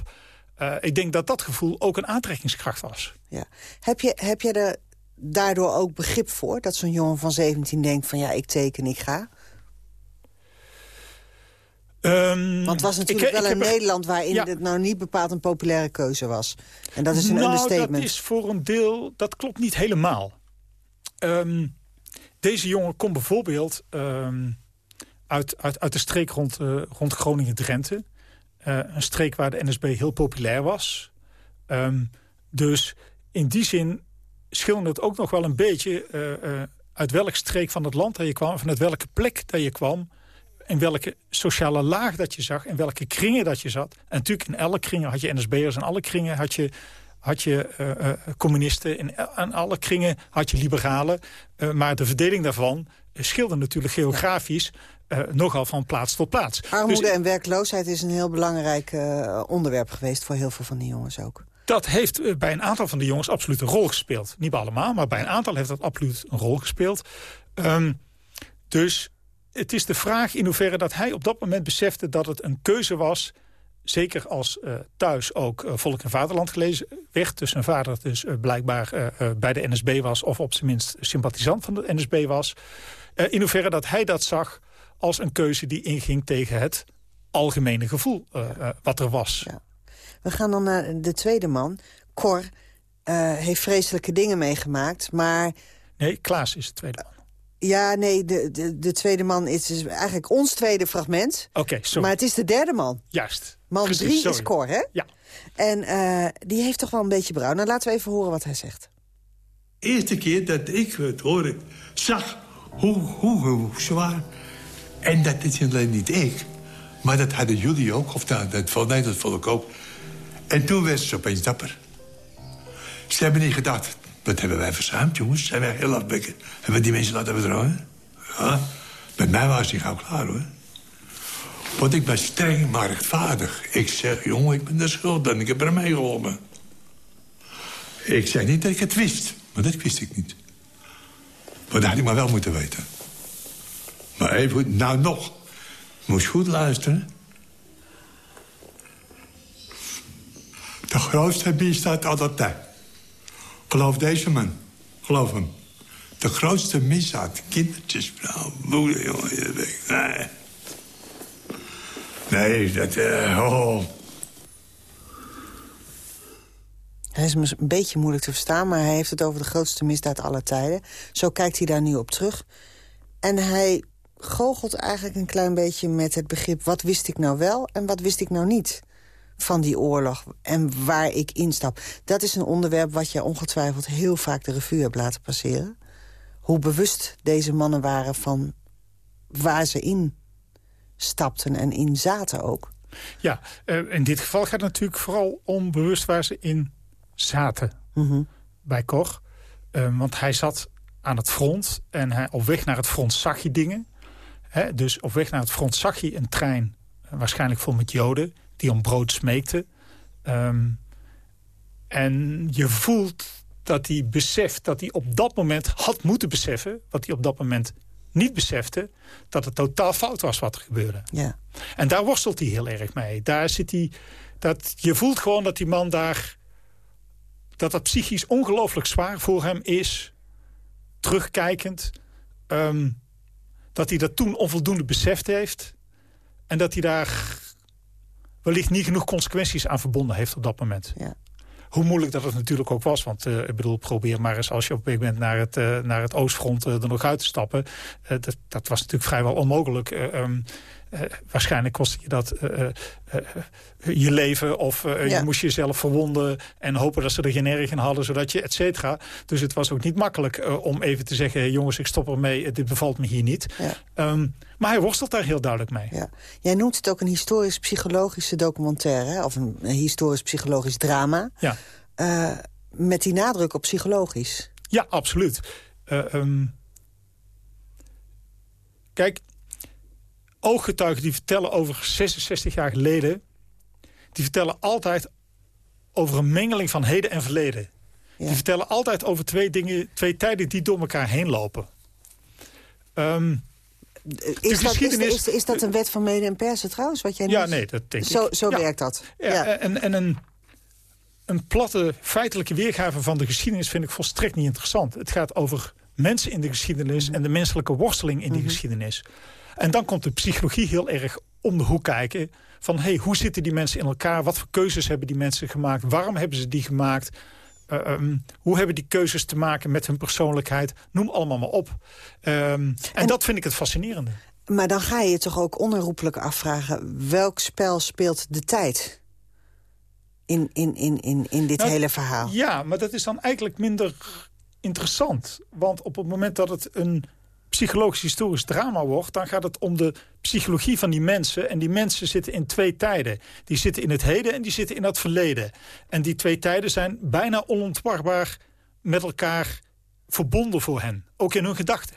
Uh, ik denk dat dat gevoel ook een aantrekkingskracht was. Ja. Heb, je, heb je er daardoor ook begrip voor? Dat zo'n jongen van 17 denkt van ja, ik teken, ik ga? Um, Want het was natuurlijk wel een Nederland waarin het nou niet bepaald een populaire keuze was. En dat is een nou, understatement. dat is voor een deel, dat klopt niet helemaal. Um, deze jongen komt bijvoorbeeld um, uit, uit, uit de streek rond, uh, rond Groningen-Drenthe. Uh, een streek waar de NSB heel populair was. dus in die zin schilderde het ook nog wel een beetje... Uh, uit welk streek van het land dat je kwam... vanuit welke plek dat je kwam in welke sociale laag dat je zag... in welke kringen dat je zat. En natuurlijk in alle kringen had je NSB'ers... in alle kringen had je, had je uh, uh, communisten. In, in, alle kringen had je liberalen. Uh, maar de verdeling daarvan scheelde natuurlijk geografisch... nogal van plaats tot plaats. Armoede dus, en werkloosheid is een heel belangrijk onderwerp geweest... voor heel veel van die jongens ook. Dat heeft bij een aantal van de jongens absoluut een rol gespeeld. Niet bij allemaal, maar bij een aantal heeft dat absoluut een rol gespeeld. Um, dus het is de vraag in hoeverre dat hij op dat moment besefte dat het een keuze was... zeker als uh, thuis ook uh, Volk en Vaderland gelezen werd... dus zijn vader dus uh, blijkbaar bij de NSB was... of op zijn minst sympathisant van de NSB was... in hoeverre dat hij dat zag als een keuze die inging tegen het algemene gevoel wat er was. Ja. We gaan dan naar de tweede man. Cor heeft vreselijke dingen meegemaakt, maar... Nee, Klaas is de tweede man. Ja, nee, de, de, de tweede man is dus eigenlijk ons tweede fragment. Oké, sorry. Maar het is de derde man. Juist. Man Precies, drie sorry. is Cor, hè? Ja. En uh, die heeft toch wel een beetje bruin. Nou, laten we even horen wat hij zegt. De eerste keer dat ik het hoorde, zag hoe, hoe, hoe zwaar... En dat is alleen niet ik, maar dat hadden jullie ook. Of dat, dat, nee, dat vond ik ook. En toen werd ze opeens dapper. Ze hebben niet gedacht, wat hebben wij verzuimd, jongens? Zijn wij heel afbekken? Hebben we die mensen laten bedrouwen? Ja, met mij was hij gauw klaar, hoor. Want ik ben streng, maar rechtvaardig. Ik zeg, jongen, ik ben de schuld en ik heb er mee geholpen. Ik zeg niet dat ik het wist, maar dat wist ik niet. Maar dat had ik maar wel moeten weten. Maar even, nou nog. Moest goed luisteren. De grootste misdaad altijd tijd. Geloof deze man. Geloof hem. De grootste misdaad. Kindertjes, vrouw, moeder, jongen. Nee. Nee, dat... Uh. Hij is een beetje moeilijk te verstaan, maar hij heeft het over de grootste misdaad aller tijden. Zo kijkt hij daar nu op terug. En hij goochelt eigenlijk een klein beetje met het begrip... wat wist ik nou wel en wat wist ik nou niet van die oorlog en waar ik instap. Dat is een onderwerp wat je ongetwijfeld heel vaak de revue hebt laten passeren. Hoe bewust deze mannen waren van waar ze in stapten en in zaten ook. Ja, uh, in dit geval gaat het natuurlijk vooral om bewust waar ze in zaten mm bij Koch. Uh, want hij zat aan het front en hij, op weg naar het front zag je dingen. Dus op weg naar het front zag je een trein, uh, waarschijnlijk vol met joden die om brood smeekte. Um, en je voelt dat hij beseft dat hij op dat moment had moeten beseffen... wat hij op dat moment niet besefte... dat het totaal fout was wat er gebeurde. Ja. En daar worstelt hij heel erg mee. Daar zit hij, dat, je voelt gewoon dat die man daar... dat dat psychisch ongelooflijk zwaar voor hem is. Terugkijkend. Um, dat hij dat toen onvoldoende beseft heeft. En dat hij daar wellicht niet genoeg consequenties aan verbonden heeft op dat moment. Ja. Hoe moeilijk dat het natuurlijk ook was. Want uh, ik bedoel, probeer maar eens als je op een gegeven moment naar het, uh, naar het oostfront uh, er nog uit te stappen. dat, dat was natuurlijk vrijwel onmogelijk. Um, uh, waarschijnlijk kostte je dat je leven of ja. je moest jezelf verwonden en hopen dat ze er geen erg in hadden, zodat je et cetera. Dus het was ook niet makkelijk om even te zeggen, jongens, ik stop ermee, dit bevalt me hier niet. Ja. Um, maar hij worstelt daar heel duidelijk mee. Ja. Jij noemt het ook een historisch-psychologische documentaire, hè? of een, historisch-psychologisch drama. Ja. met die nadruk op psychologisch. Ja, absoluut. Um, kijk, ooggetuigen die vertellen over 66 jaar geleden... die vertellen altijd over een mengeling van heden en verleden. Die vertellen altijd over twee dingen, twee tijden die door elkaar heen lopen. Um, is, dat, is, is, dat, een wet van mede en persen trouwens? Wat jij ja, nee, dat denk zo, ik. Zo werkt dat. Ja, En, en een, een platte feitelijke weergave van de geschiedenis vind ik volstrekt niet interessant. Het gaat over mensen in de geschiedenis en de menselijke worsteling in die mhm. geschiedenis. En dan komt de psychologie heel erg om de hoek kijken. Van hey, hoe zitten die mensen in elkaar? Wat voor keuzes hebben die mensen gemaakt? Waarom hebben ze die gemaakt? Uh, um, hoe hebben die keuzes te maken met hun persoonlijkheid? Noem allemaal maar op. Um, en, dat vind ik het fascinerende. Maar dan ga je je toch ook onherroepelijk afvragen... welk spel speelt de tijd in, in, in, in, in dit nou, hele verhaal? Ja, maar dat is dan eigenlijk minder interessant. Want op het moment dat het een psychologisch historisch drama wordt... dan gaat het om de psychologie van die mensen. En die mensen zitten in twee tijden. Die zitten in het heden en die zitten in het verleden. En die twee tijden zijn bijna onontwarbaar met elkaar verbonden voor hen. Ook in hun gedachten.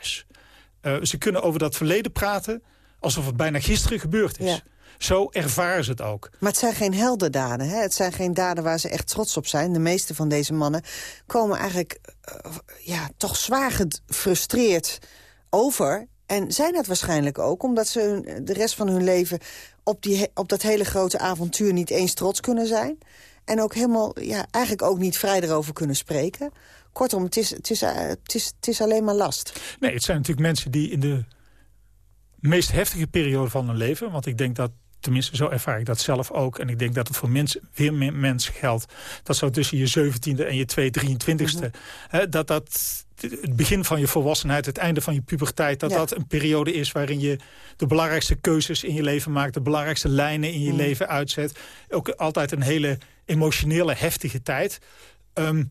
Uh, ze kunnen over dat verleden praten alsof het bijna gisteren gebeurd is. Zo ervaren ze het ook. Maar het zijn geen heldendaden. Hè? Het zijn geen daden waar ze echt trots op zijn. De meeste van deze mannen komen eigenlijk uh, ja, toch zwaar gefrustreerd over. En zijn dat waarschijnlijk ook, omdat ze de rest van hun leven... Op, die, op dat hele grote avontuur niet eens trots kunnen zijn. En ook helemaal, ja, eigenlijk ook niet vrij erover kunnen spreken. Kortom, het is, het is, eh, het is, het is alleen maar last. Nee, het zijn natuurlijk mensen die in de meest heftige periode van hun leven... want ik denk dat Tenminste, zo ervaar ik dat zelf ook. En ik denk dat het voor mens, veel meer mensen geldt. Dat zo tussen je 17e en je 2 23 e mm dat dat het begin van je volwassenheid, het einde van je puberteit... dat dat een periode is waarin je de belangrijkste keuzes in je leven maakt... de belangrijkste lijnen in je mhm. leven uitzet. Ook altijd een hele emotionele, heftige tijd. Ehm,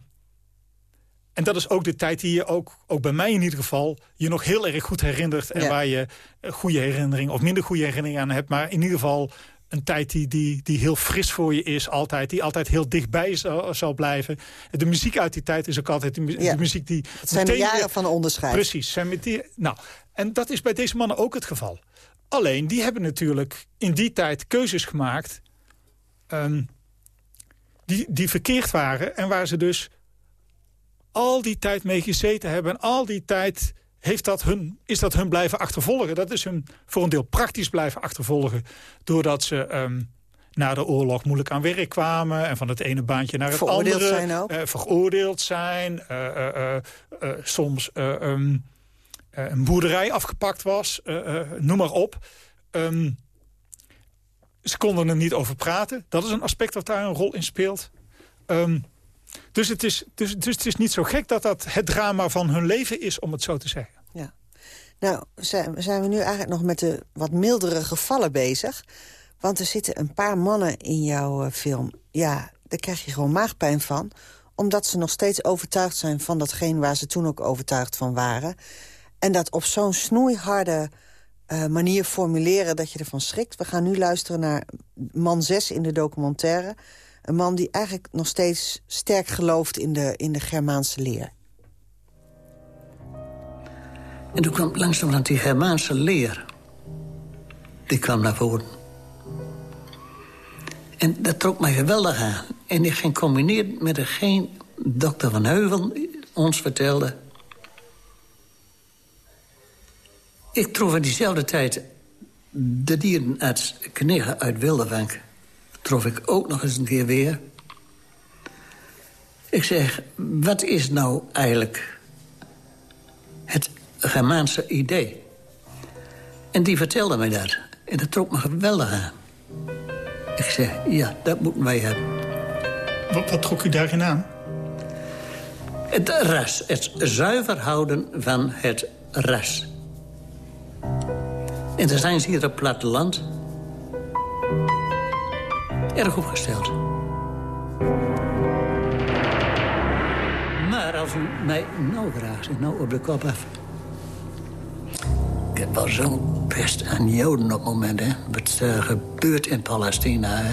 en dat is ook de tijd die je ook, ook bij mij in ieder geval... je nog heel erg goed herinnert. En waar je goede herinneringen of minder goede herinneringen aan hebt. Maar in ieder geval een tijd die, die, die heel fris voor je is altijd. Die altijd heel dichtbij zal, zal blijven. De muziek uit die tijd is ook altijd de, muziek die... Het zijn de jaren van onderscheid. Precies. Zijn met die, nou, en dat is bij deze mannen ook het geval. Alleen, die hebben natuurlijk in die tijd keuzes gemaakt... Ehm, die, die verkeerd waren en waar ze dus al die tijd mee gezeten hebben... en al die tijd heeft dat hun, is dat hun blijven achtervolgen. Dat is hun voor een deel praktisch blijven achtervolgen... doordat ze um, na de oorlog moeilijk aan werk kwamen... en van het ene baantje naar het veroordeeld andere... Zijn ook. Uh, veroordeeld zijn. Uh, uh, soms um, een boerderij afgepakt was. noem maar op. Um, ze konden er niet over praten. Dat is een aspect wat daar een rol in speelt. Um, dus het, is, dus, dus het is niet zo gek dat dat het drama van hun leven is, om het zo te zeggen. Ja. Nou, zijn, we nu eigenlijk nog met de wat mildere gevallen bezig. Want er zitten een paar mannen in jouw uh, film. Ja, daar krijg je gewoon maagpijn van. Omdat ze nog steeds overtuigd zijn van datgene waar ze toen ook overtuigd van waren. En dat op zo'n snoeiharde uh, manier formuleren dat je ervan schrikt. We gaan nu luisteren naar man 6 in de documentaire. Een man die eigenlijk nog steeds sterk gelooft in de, in de Germaanse leer. En toen kwam langzamerhand die Germaanse leer. Die kwam naar voren. En dat trok mij geweldig aan. En ik ging combineren met hetgeen dokter Van Heuvel ons vertelde. Ik trof in diezelfde tijd de dierenarts Knigge uit Wildevank trof ik ook nog eens een keer weer. Ik zeg, wat is nou eigenlijk het Germaanse idee? En die vertelde mij dat. En dat trok me geweldig aan. Ik zeg, ja, dat moeten wij hebben. Wat, wat trok u daarin aan? Het ras, het zuiver houden van het ras. En dan zijn ze hier op het platteland erg opgesteld. Maar als u mij nou vraagt, nou op de kop af... Ik heb wel zo'n pest aan Joden op het moment, hè. Wat uh, gebeurt in Palestina, hè.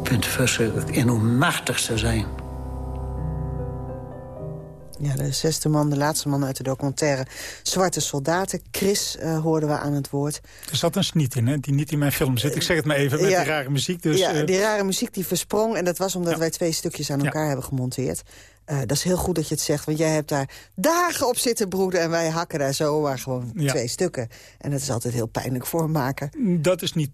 Ik vind verschrikkelijk. En hoe machtig ze zijn. Ja, de zesde man, de laatste man uit de documentaire Zwarte Soldaten. Chris uh, hoorden we aan het woord. Er zat een sniet in, hè, die niet in mijn film zit. Ik zeg het maar even, met die rare muziek. Dus, ja, die rare muziek die versprong. En dat was omdat wij twee stukjes aan elkaar hebben gemonteerd. Uh, dat is heel goed dat je het zegt, want jij hebt daar dagen op zitten broeden... en wij hakken daar zomaar gewoon twee stukken. En dat is altijd heel pijnlijk voor maken. Dat is niet...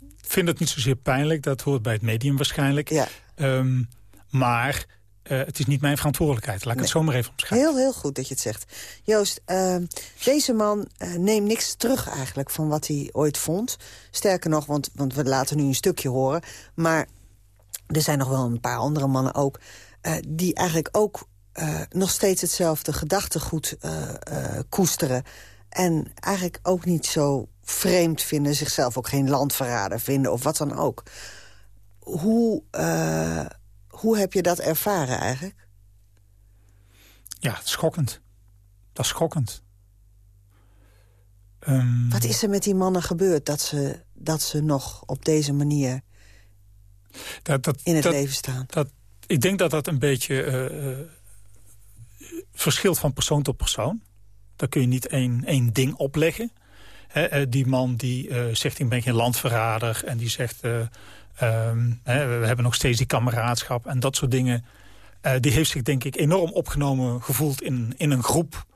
Ik vind het niet zozeer pijnlijk, dat hoort bij het medium waarschijnlijk. Ja. Um, maar uh, het is niet mijn verantwoordelijkheid. Laat ik nee. het zo maar even omschrijven. Heel, heel goed dat je het zegt. Joost, uh, deze man uh, neemt niks terug eigenlijk van wat hij ooit vond. Sterker nog, want, want we laten nu een stukje horen. Maar er zijn nog wel een paar andere mannen ook... die eigenlijk ook nog steeds hetzelfde gedachtegoed koesteren. En eigenlijk ook niet zo vreemd vinden. Zichzelf ook geen landverrader vinden of wat dan ook. Hoe hoe heb je dat ervaren eigenlijk? Ja, schokkend. Dat is schokkend. Um, Wat is er met die mannen gebeurd dat ze, dat ze nog op deze manier dat, dat, in het dat, leven staan? Dat, ik denk dat dat een beetje uh, uh, verschilt van persoon tot persoon. Daar kun je niet één, één ding opleggen. He, die man die uh, zegt ik ben geen landverrader en die zegt Um, hè, we hebben nog steeds die kameraadschap en dat soort dingen. Uh, die heeft zich denk ik enorm opgenomen gevoeld in, in een groep.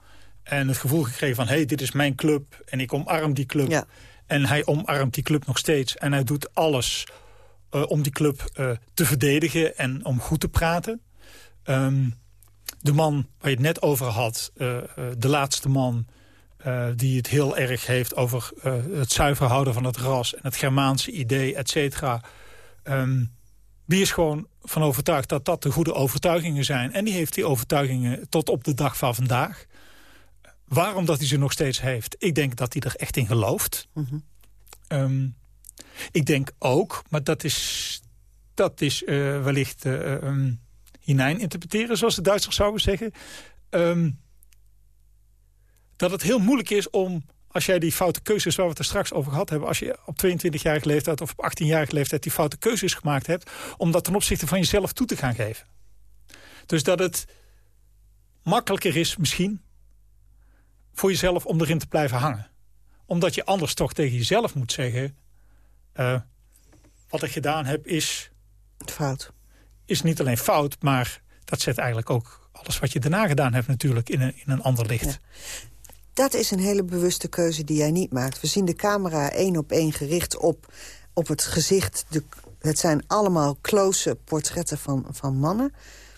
En het gevoel gekregen van, hé, hey, dit is mijn club en ik omarm die club. Ja. En hij omarmt die club nog steeds. En hij doet alles uh, om die club uh, te verdedigen en om goed te praten. Um, de man waar je het net over had, de laatste man... die het heel erg heeft over het zuiver houden van het ras... en het Germaanse idee, et cetera... Um, die is gewoon van overtuigd dat dat de goede overtuigingen zijn. En die heeft die overtuigingen tot op de dag van vandaag. Waarom dat hij ze nog steeds heeft? Ik denk dat hij er echt in gelooft. Mm -hmm. um, ik denk ook, maar dat is, dat is uh, wellicht uh, um, hinein interpreteren... zoals de Duitsers zouden zeggen... Um, dat het heel moeilijk is om als jij die foute keuzes waar we het er straks over gehad hebben... als je op 22-jarige leeftijd of op 18-jarige leeftijd die foute keuzes gemaakt hebt... om dat ten opzichte van jezelf toe te gaan geven. Dus dat het makkelijker is misschien voor jezelf om erin te blijven hangen. Omdat je anders toch tegen jezelf moet zeggen... Uh, wat ik gedaan heb is... Fout. Is niet alleen fout, maar dat zet eigenlijk ook alles wat je daarna gedaan hebt natuurlijk in een, in een ander licht. Ja. Dat is een hele bewuste keuze die jij niet maakt. We zien de camera één op één gericht op, op het gezicht. De, het zijn allemaal close portretten van, van mannen.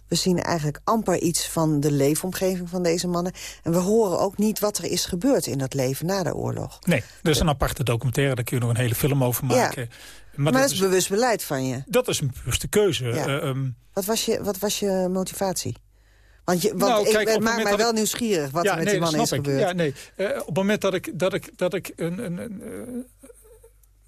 We zien eigenlijk amper iets van de leefomgeving van deze mannen. En we horen ook niet wat er is gebeurd in dat leven na de oorlog. Nee, er is een aparte documentaire, daar kun je nog een hele film over maken. Ja. Maar, maar dat, is bewust beleid van je. Dat is een bewuste keuze. Ja. Uh, um, wat, was je, wat was je motivatie? Want, je, want nou, ik, kijk, het maakt mij wel ik... nieuwsgierig wat ja, er met nee, die man is ik. gebeurd. Ja, nee. Uh, op het moment dat ik, dat ik, dat ik een, een, een,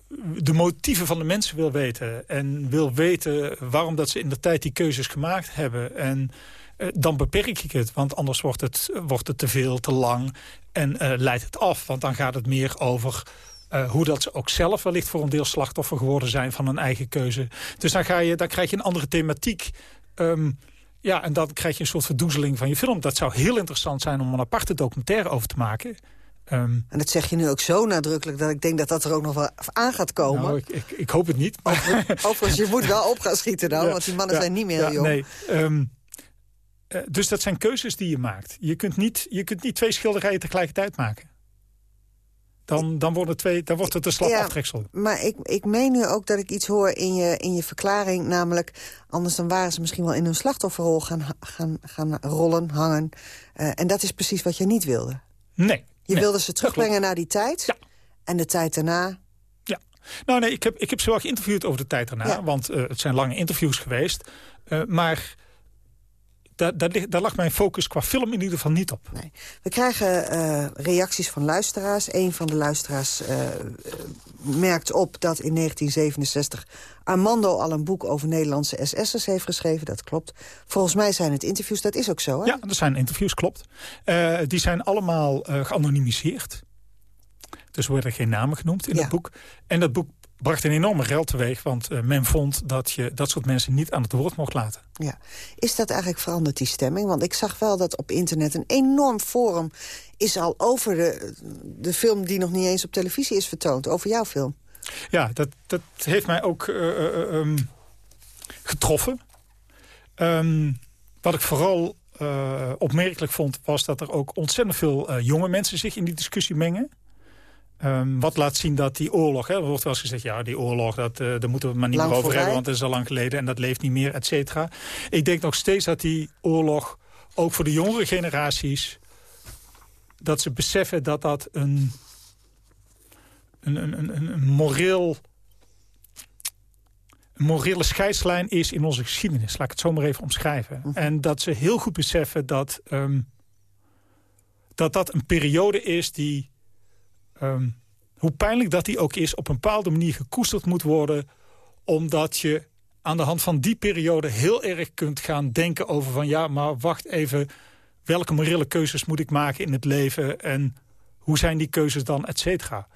uh, de motieven van de mensen wil weten... en wil weten waarom dat ze in de tijd die keuzes gemaakt hebben... en uh, dan beperk ik het, want anders wordt het, wordt het te veel, te lang... en leidt het af, want dan gaat het meer over... Uh, hoe dat ze ook zelf wellicht voor een deel slachtoffer geworden zijn van hun eigen keuze. Dus dan, ga je, dan krijg je een andere thematiek. Um, ja, en dan krijg je een soort verdoezeling van je film. Dat zou heel interessant zijn om een aparte documentaire over te maken. Um, en dat zeg je nu ook zo nadrukkelijk... dat ik denk dat dat er ook nog wel aan gaat komen. Nou, ik, ik, ik hoop het niet. Maar... Overigens, je moet wel op gaan schieten dan, <laughs> ja, want die mannen ja, zijn niet meer ja, jong. Nee, um, uh, dus dat zijn keuzes die je maakt. Je kunt niet, je kunt niet twee schilderijen tegelijkertijd maken. Dan, dan, worden twee, dan wordt het een slap ja, aftreksel. Maar ik, ik meen nu ook dat ik iets hoor in je, in je verklaring. Namelijk, anders dan waren ze misschien wel in hun slachtofferrol gaan, gaan, gaan rollen, hangen. Uh, en dat is precies wat je niet wilde. Nee. Je nee, wilde ze terugbrengen naar die tijd. Ja. En de tijd daarna... Ja. Nou nee, ik heb, ik heb ze wel geïnterviewd over de tijd daarna. Ja. Want uh, het zijn lange interviews geweest. Uh, maar daar, daar, daar, lag mijn focus qua film in ieder geval niet op. Nee. We krijgen uh, reacties van luisteraars. Een van de luisteraars uh, merkt op dat in 1967... Armando al een boek over Nederlandse SS'ers heeft geschreven. Dat klopt. Volgens mij zijn het interviews, dat is ook zo, hè? Ja, er zijn interviews, klopt. Uh, die zijn allemaal geanonimiseerd. Dus worden geen namen genoemd in ja. het boek. En dat boek bracht een enorme rel teweeg. Want eh, men vond dat je dat soort mensen niet aan het woord mocht laten. Ja. Is dat eigenlijk veranderd, die stemming? Want ik zag wel dat op internet een enorm forum is al over de, de film... die nog niet eens op televisie is vertoond, over jouw film. Ja, dat, dat heeft mij ook uh, um, getroffen. Um, wat ik vooral uh, opmerkelijk vond... was dat er ook ontzettend veel jonge mensen zich in die discussie mengen. Um, wat laat zien dat die oorlog... Hè, er wordt wel eens gezegd, ja, die oorlog, dat, uh, daar moeten we maar niet lang meer over hebben... want het is al lang geleden en dat leeft niet meer, et cetera. Ik denk nog steeds dat die oorlog, ook voor de jongere generaties... dat ze beseffen dat dat een, een, een, een, een moreel morele scheidslijn is in onze geschiedenis. Laat ik het zo maar even omschrijven. Mhm. En dat ze heel goed beseffen dat, um, dat dat een periode is die... Um, hoe pijnlijk dat die ook is, op een bepaalde manier gekoesterd moet worden... omdat je aan de hand van die periode heel erg kunt gaan denken over van... ja, maar wacht even, welke morele keuzes moet ik maken in het leven... en hoe zijn die keuzes dan, et cetera.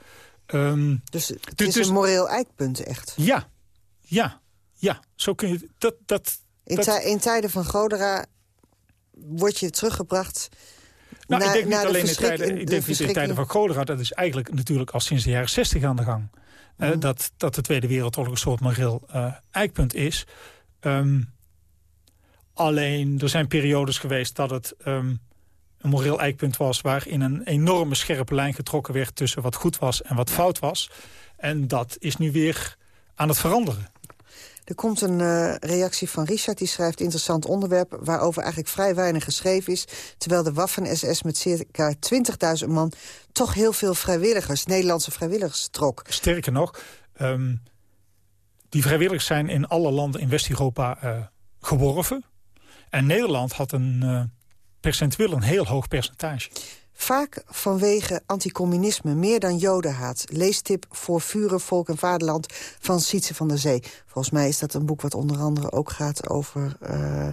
Um, dus het dus, is dus, een moreel eikpunt echt? Ja, ja, ja, zo kun je... Dat, dat, in, dat... in tijden van Godera word je teruggebracht... Nou, ik denk niet alleen in tijden, ik denk niet in tijden van Godera. Dat is eigenlijk natuurlijk al sinds de jaren zestig aan de gang. Mm. Uh, dat, dat de Tweede Wereldoorlog een soort moreel uh, eikpunt is. Um, alleen, er zijn periodes geweest dat het um, een moreel eikpunt was... waarin een enorme scherpe lijn getrokken werd tussen wat goed was en wat fout was. En dat is nu weer aan het veranderen. Er komt een uh, reactie van Richard, die schrijft... interessant onderwerp waarover eigenlijk vrij weinig geschreven is... terwijl de Waffen-SS met circa 20.000 man... toch heel veel vrijwilligers, Nederlandse vrijwilligers, trok. Sterker nog, um, die vrijwilligers zijn in alle landen in West-Europa uh, geworven. En Nederland had een uh, percentueel een heel hoog percentage. Vaak vanwege anticommunisme, meer dan jodenhaat. Leestip voor Vuren, Volk en Vaderland van Sietse van der Zee. Volgens mij is dat een boek wat onder andere ook gaat over... Uh,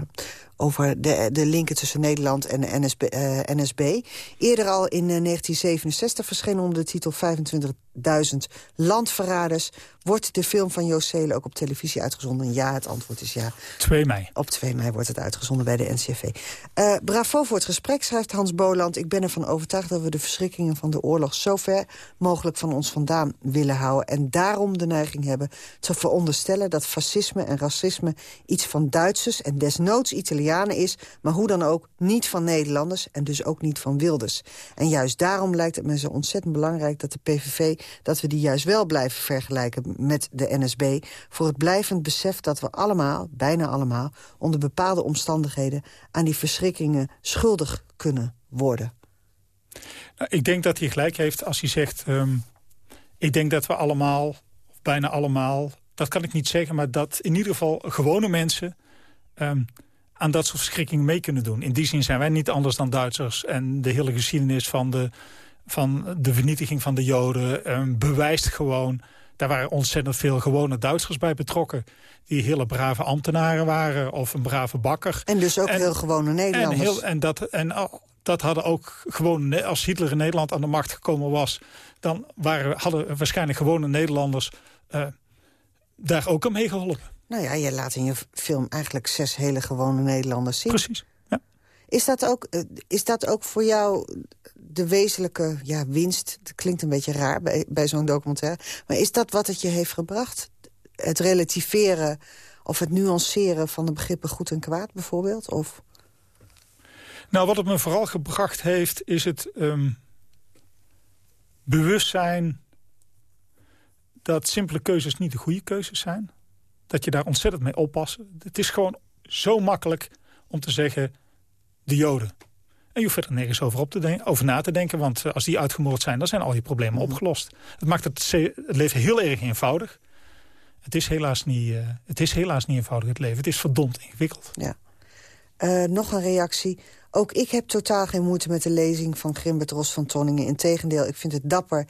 over de, de linken tussen Nederland en de NSB. Uh, eh, NSB. Eerder al in uh, 1967 verscheen onder de titel 25.000 landverraders. Wordt de film van Joost Zelen ook op televisie uitgezonden? Ja, het antwoord is ja. 2 mei. Op 2 mei wordt het uitgezonden bij de NCV. Uh, bravo voor het gesprek, schrijft Hans Boland. Ik ben ervan overtuigd dat we de verschrikkingen van de oorlog... zo ver mogelijk van ons vandaan willen houden. En daarom de neiging hebben te veronderstellen... dat fascisme en racisme iets van Duitsers en desnoods Is... maar hoe dan ook niet van Nederlanders en dus ook niet van Wilders. En juist daarom lijkt het me zo ontzettend belangrijk dat de PVV... dat we die juist wel blijven vergelijken met de NSB... voor het blijvend besef dat we allemaal, bijna allemaal... onder bepaalde omstandigheden aan die verschrikkingen schuldig kunnen worden. Nou, ik denk dat hij gelijk heeft als hij zegt... Um, ik denk dat we allemaal, of bijna allemaal... dat kan ik niet zeggen, maar dat in ieder geval gewone mensen... Um, aan dat soort verschrikkingen mee kunnen doen. In die zin zijn wij niet anders dan Duitsers. En de hele geschiedenis van de, van de vernietiging van de Joden... Um, bewijst gewoon daar waren ontzettend veel gewone Duitsers bij betrokken. Die hele brave ambtenaren waren of een brave bakker. En dus ook heel gewone Nederlanders. En, heel, en, dat, en dat hadden ook gewoon, als Hitler in Nederland aan de macht gekomen was... dan waren, hadden waarschijnlijk gewone Nederlanders uh, daar ook aan meegeholpen. Nou ja, je laat in je film eigenlijk zes hele gewone Nederlanders zien. Precies, ja. Is dat ook, eh, is dat ook voor jou de wezenlijke ja, winst... dat klinkt een beetje raar bij, bij zo'n documentaire... maar is dat wat het je heeft gebracht? Het relativeren of het nuanceren van de begrippen goed en kwaad bijvoorbeeld? Of... Nou, wat het me vooral gebracht heeft... is het um, bewustzijn dat simpele keuzes niet de goede keuzes zijn. Dat je daar ontzettend mee oppassen. Het is gewoon zo makkelijk om te zeggen... de Joden. En je hoeft er nergens over, op te over na te denken. Want eh, als die uitgemoord zijn, dan zijn al je problemen mhm. opgelost. Het maakt het, het leven heel erg eenvoudig. Het is, helaas niet, uh, het is helaas niet eenvoudig, het leven. Het is verdomd ingewikkeld. Ja. Uh, nog een reactie. Ook ik heb totaal geen moeite met de lezing van Grimbert Ros van Tonningen. Integendeel, ik vind het dapper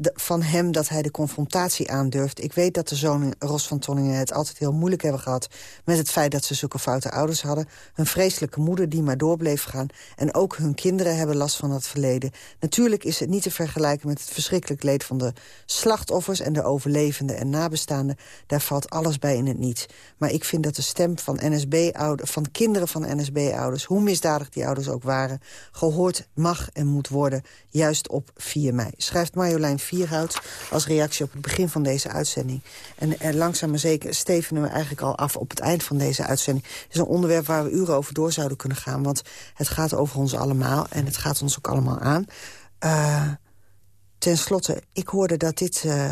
van hem dat hij de confrontatie aandurft. Ik weet dat de zonen Ros van Tonningen het altijd heel moeilijk hebben gehad... met het feit dat ze zulke foute ouders hadden. Hun vreselijke moeder die maar door bleef gaan. En ook hun kinderen hebben last van dat verleden. Natuurlijk is het niet te vergelijken met het verschrikkelijk leed van de slachtoffers... en de overlevenden en nabestaanden. Daar valt alles bij in het niet. Maar ik vind dat de stem van, NSB van kinderen van NSB-ouders... hoe misdadig die ouders ook waren... gehoord mag en moet worden, juist op 4 mei. Schrijft Marjolein Vierhout als reactie op het begin van deze uitzending. En er langzaam maar zeker stevenen we eigenlijk al af op het eind van deze uitzending. Het is een onderwerp waar we uren over door zouden kunnen gaan. Want het gaat over ons allemaal en het gaat ons ook allemaal aan. Uh, ten slotte, ik hoorde dat dit uh,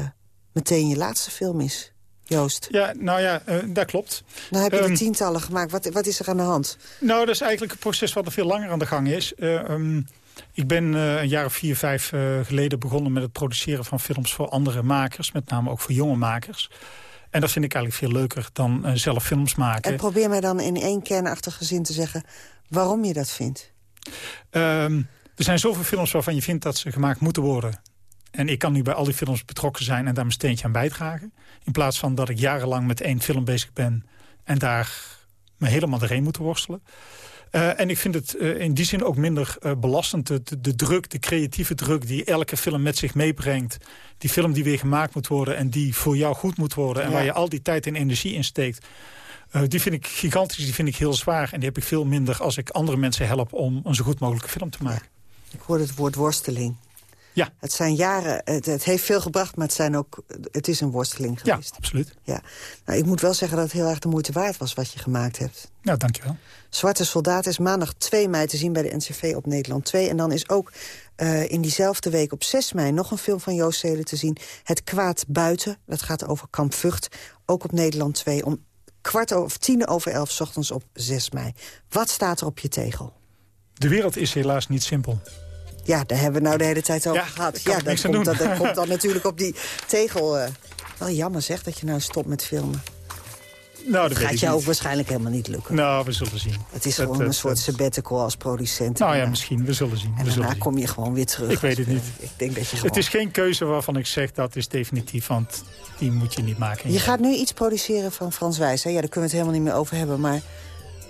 meteen je laatste film is. Joost. Ja, nou ja, uh, dat klopt. Nou heb je um, er tientallen gemaakt. Wat, wat is er aan de hand? Nou, dat is eigenlijk een proces wat er veel langer aan de gang is. Uh, um, ik ben uh, een jaar of vier, vijf uh, geleden begonnen met het produceren van films voor andere makers. Met name ook voor jonge makers. En dat vind ik eigenlijk veel leuker dan uh, zelf films maken. En probeer mij dan in één kernachtige zin te zeggen waarom je dat vindt. Um, er zijn zoveel films waarvan je vindt dat ze gemaakt moeten worden. En ik kan nu bij al die films betrokken zijn en daar mijn steentje aan bijdragen. In plaats van dat ik jarenlang met één film bezig ben... en daar me helemaal doorheen moet worstelen. Uh, en ik vind het uh, in die zin ook minder uh, belastend. De, de, de, druk, de creatieve druk die elke film met zich meebrengt. Die film die weer gemaakt moet worden en die voor jou goed moet worden. En ja. waar je al die tijd en energie in steekt. die vind ik gigantisch, die vind ik heel zwaar. En die heb ik veel minder als ik andere mensen help om een zo goed mogelijke film te maken. Ik hoor het woord worsteling. Ja. Het zijn jaren, het, het, heeft veel gebracht, maar het, zijn ook, het is een worsteling geweest. Ja, absoluut. Ja. Nou, ik moet wel zeggen dat het heel erg de moeite waard was wat je gemaakt hebt. Nou, dankjewel. Zwarte Soldaat is maandag 2 mei te zien bij de NCV op Nederland 2. En dan is ook uh, in diezelfde week op 6 mei nog een film van Joost Zelen te zien. Het Kwaad Buiten, dat gaat over Kamp Vught. Ook op Nederland 2 om kwart over, tien over elf 's ochtends op 6 mei. Wat staat er op je tegel? De wereld is helaas niet simpel. Ja, daar hebben we nou de hele tijd over ja, gehad. Ja, dat komt, dat, dat komt dan <laughs> natuurlijk op die tegel. Uh, wel jammer zeg dat je nou stopt met filmen. Nou, dat gaat je ook waarschijnlijk helemaal niet lukken. Nou, we zullen zien. Het is gewoon een soort sabbatical als producent. Nou ja, misschien. We zullen zien. En we daarna zien. kom je gewoon weer terug. Ik weet het niet. Ik denk dat je gewoon... Het is geen keuze waarvan ik zeg dat is definitief, want die moet je niet maken. Je gaat nu iets produceren van Frans Wijs, hè? Ja, daar kunnen we het helemaal niet meer over hebben, maar...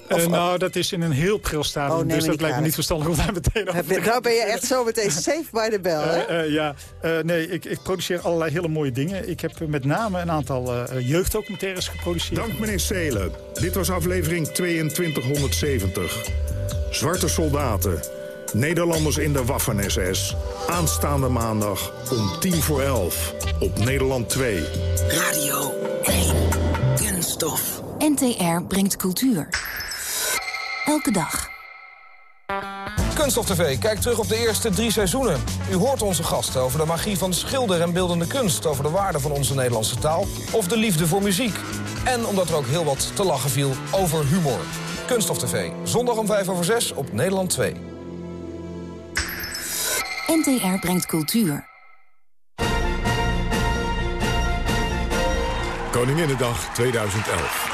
Of, uh, nou, dat is in een heel pril stadium, oh, dus dat lijkt me niet verstandig om daar meteen over te Nou ben je echt zo meteen safe by the bell, hè? Uh, uh, ja, nee, ik, ik, produceer allerlei hele mooie dingen. Ik heb met name een aantal jeugddocumentaires geproduceerd. Dank meneer Seelen. Dit was aflevering 2270. Zwarte soldaten. Nederlanders in de Waffen-SS. Aanstaande maandag om tien voor elf op Nederland 2. Radio 1. Kunststof. NTR brengt cultuur. Elke dag. Kunststof TV kijkt terug op de eerste drie seizoenen. U hoort onze gasten over de magie van schilder en beeldende kunst... over de waarde van onze Nederlandse taal of de liefde voor muziek. En omdat er ook heel wat te lachen viel over humor. Kunststof TV, zondag om vijf over zes op Nederland 2. NTR brengt cultuur. Koninginnedag 2011.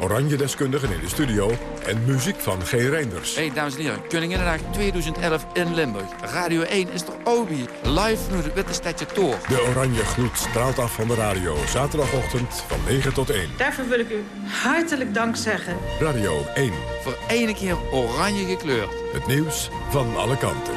Oranje-deskundigen in de studio en muziek van G. Reinders. Hey, dames en heren, Koninginnedag 2011 in Limburg. Radio 1 is toch Obi, live nu het Witte Stadje Tour. De oranje gloed straalt af van de radio. Zaterdagochtend van 9 tot 1. Daarvoor wil ik u hartelijk dank zeggen. Radio 1. Voor ene keer oranje gekleurd. Het nieuws van alle kanten.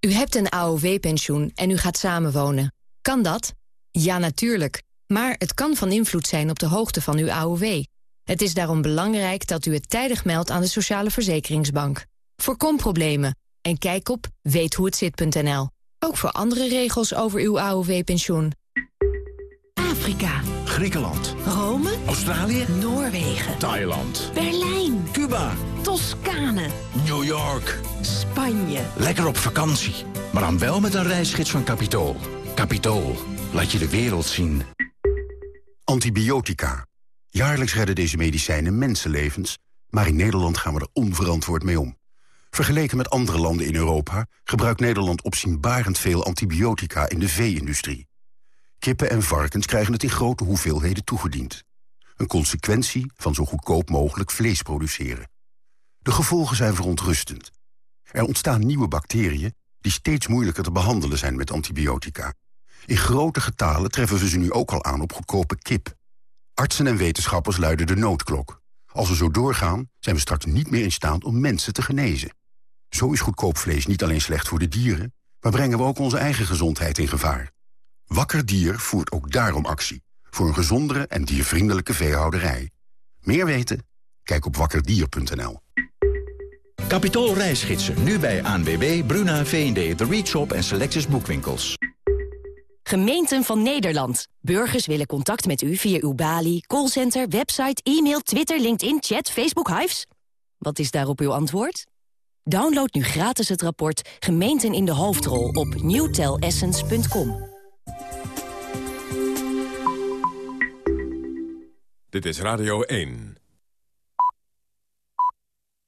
U hebt een AOW-pensioen en u gaat samenwonen. Kan dat? Ja, natuurlijk. Maar het kan van invloed zijn op de hoogte van uw AOW. Het is daarom belangrijk dat u het tijdig meldt aan de Sociale Verzekeringsbank. Voorkom problemen en kijk op weethoehetzit.nl. Ook voor andere regels over uw AOW-pensioen. Afrika. Griekenland. Rome. Australië. Noorwegen. Thailand. Berlijn. Cuba. Toscane. New York. Spanje. Lekker op vakantie. Maar dan wel met een reisgids van Capitool. Capitool. Laat je de wereld zien. Antibiotica. Jaarlijks redden deze medicijnen mensenlevens... maar in Nederland gaan we er onverantwoord mee om. Vergeleken met andere landen in Europa... gebruikt Nederland opzienbarend veel antibiotica in de vee-industrie. Kippen en varkens krijgen het in grote hoeveelheden toegediend. Een consequentie van zo goedkoop mogelijk vlees produceren. De gevolgen zijn verontrustend. Er ontstaan nieuwe bacteriën die steeds moeilijker te behandelen zijn met antibiotica. In grote getalen treffen we ze nu ook al aan op goedkope kip. Artsen en wetenschappers luiden de noodklok. Als we zo doorgaan, zijn we straks niet meer in staat om mensen te genezen. Zo is goedkoop vlees niet alleen slecht voor de dieren... maar brengen we ook onze eigen gezondheid in gevaar. Wakker Dier voert ook daarom actie. Voor een gezondere en diervriendelijke veehouderij. Meer weten? Kijk op wakkerdier.nl. Capitool reisgidsen, nu bij ANWB, Bruna, V&D, The Reach Shop en Selectus Boekwinkels. Gemeenten van Nederland. Burgers willen contact met u via uw balie, callcenter, website, e-mail, Twitter, LinkedIn, chat, Facebook, Hives. Wat is daarop uw antwoord? Download nu gratis het rapport Gemeenten in de hoofdrol op newtelessence.com. Dit is Radio 1.